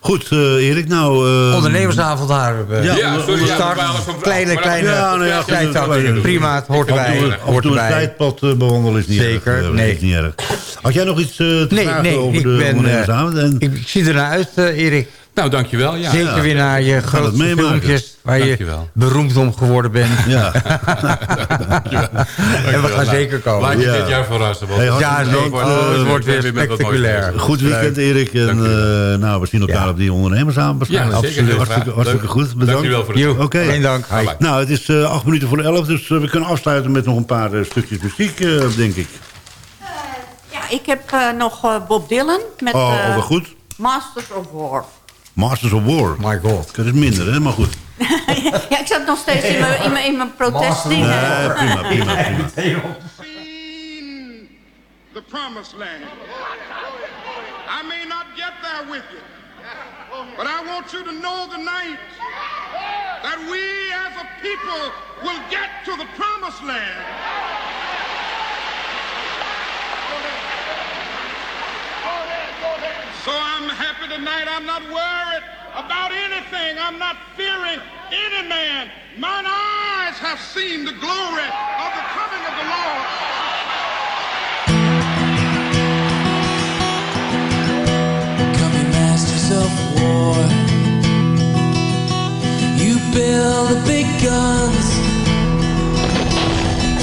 Goed, eh, Erik, nou... eh, Ondernemersavond daar. eh, Ja, Ja, sorry, ja, start. van- Kleine, kleine Ja, nou ja, kleine- Prima, het hoort erbij. Hoort erbij. tijdpad eh, bewandelen is niet Zeker, erg. nee. is niet erg. Had jij nog iets te Nee, vragen nee, over ik de ben... ondernemersavond? En, ik, ik zie ernaar uit, eh, Erik. Nou, dankjewel. Ja. Zeker ja. weer naar je het grote filmpjes... waar je Dankjewel. beroemd om geworden bent. ja. En we gaan zeker komen. Laat je Ja. dit jaar verrassen. want- Hey, hartelijk Ja, nee, bedankt, oh, het eh, wordt weer spectaculair. Goed weekend, Erik. En eh, nou, we zien elkaar Ja. op die ondernemersavond waarschijnlijk. Ja, zeker. Absoluut. Heel Hartstikke, graag. hartstikke Leuk. goed. Bedankt. Dankjewel voor het Oké. geen dank. Hi. Nou, het is eh, acht minuten voor de elf, dus we kunnen afsluiten met nog een paar stukjes muziek, eh, denk ik. Ja, ik heb eh, nog Bob Dylan met Oh, eh, oh, goed. Masters of War. Masters of War. My god. Dat is minder, hè? Maar goed. ja, ik zat nog steeds in mijn, in mijn, in mijn protestdingen. Nee, prima, prima, prima. the promised land. I may not get there with you, but I want you to know tonight that we as a people will get to the promised land. So I'm happy tonight. I'm not worried about anything. I'm not fearing any man. Mine eyes have seen the glory of the coming of the Lord. Of war. You build the big guns.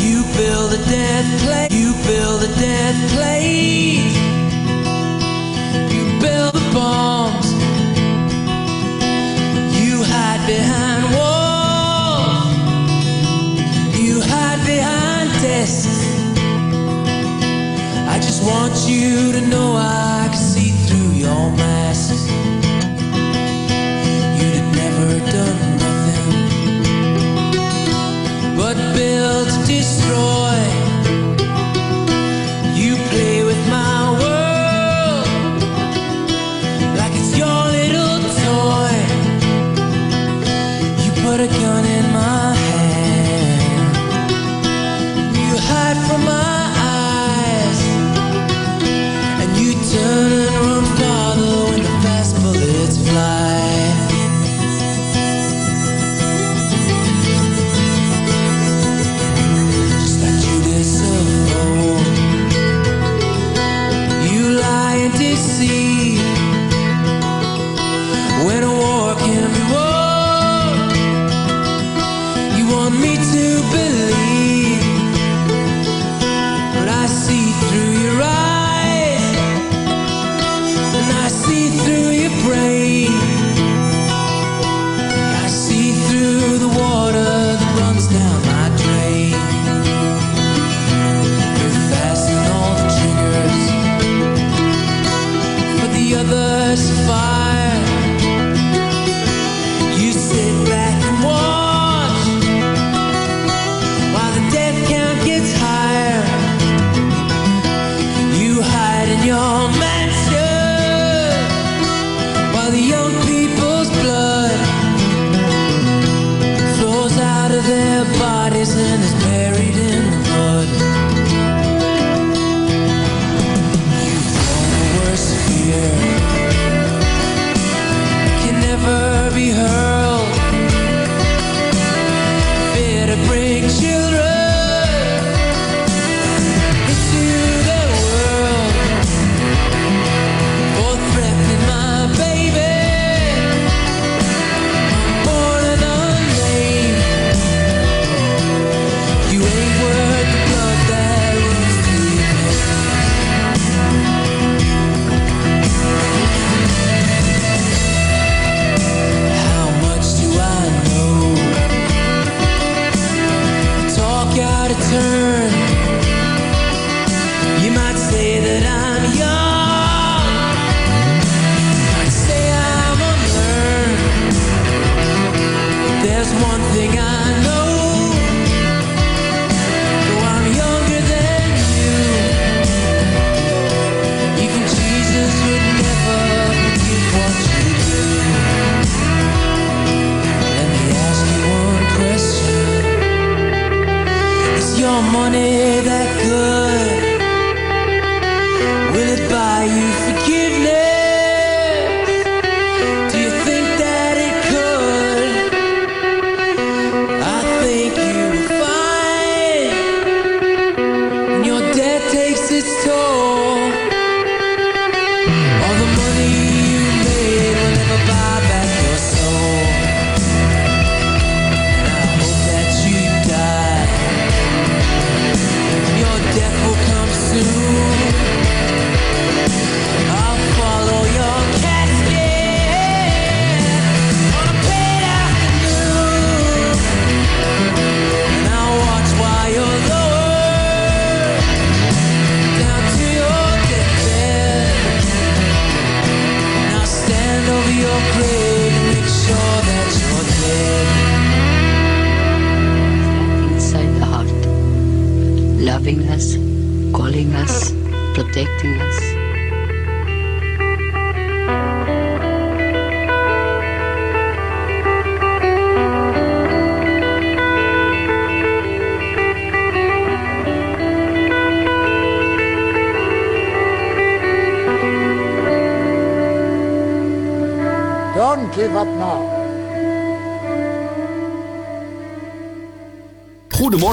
You build the dead plane. You build the dead plane. I just want you to know I can see through your mask. You'd have never done nothing but build to destroy. You play with my world like it's your little toy. You put a gun in my hand. You hide from my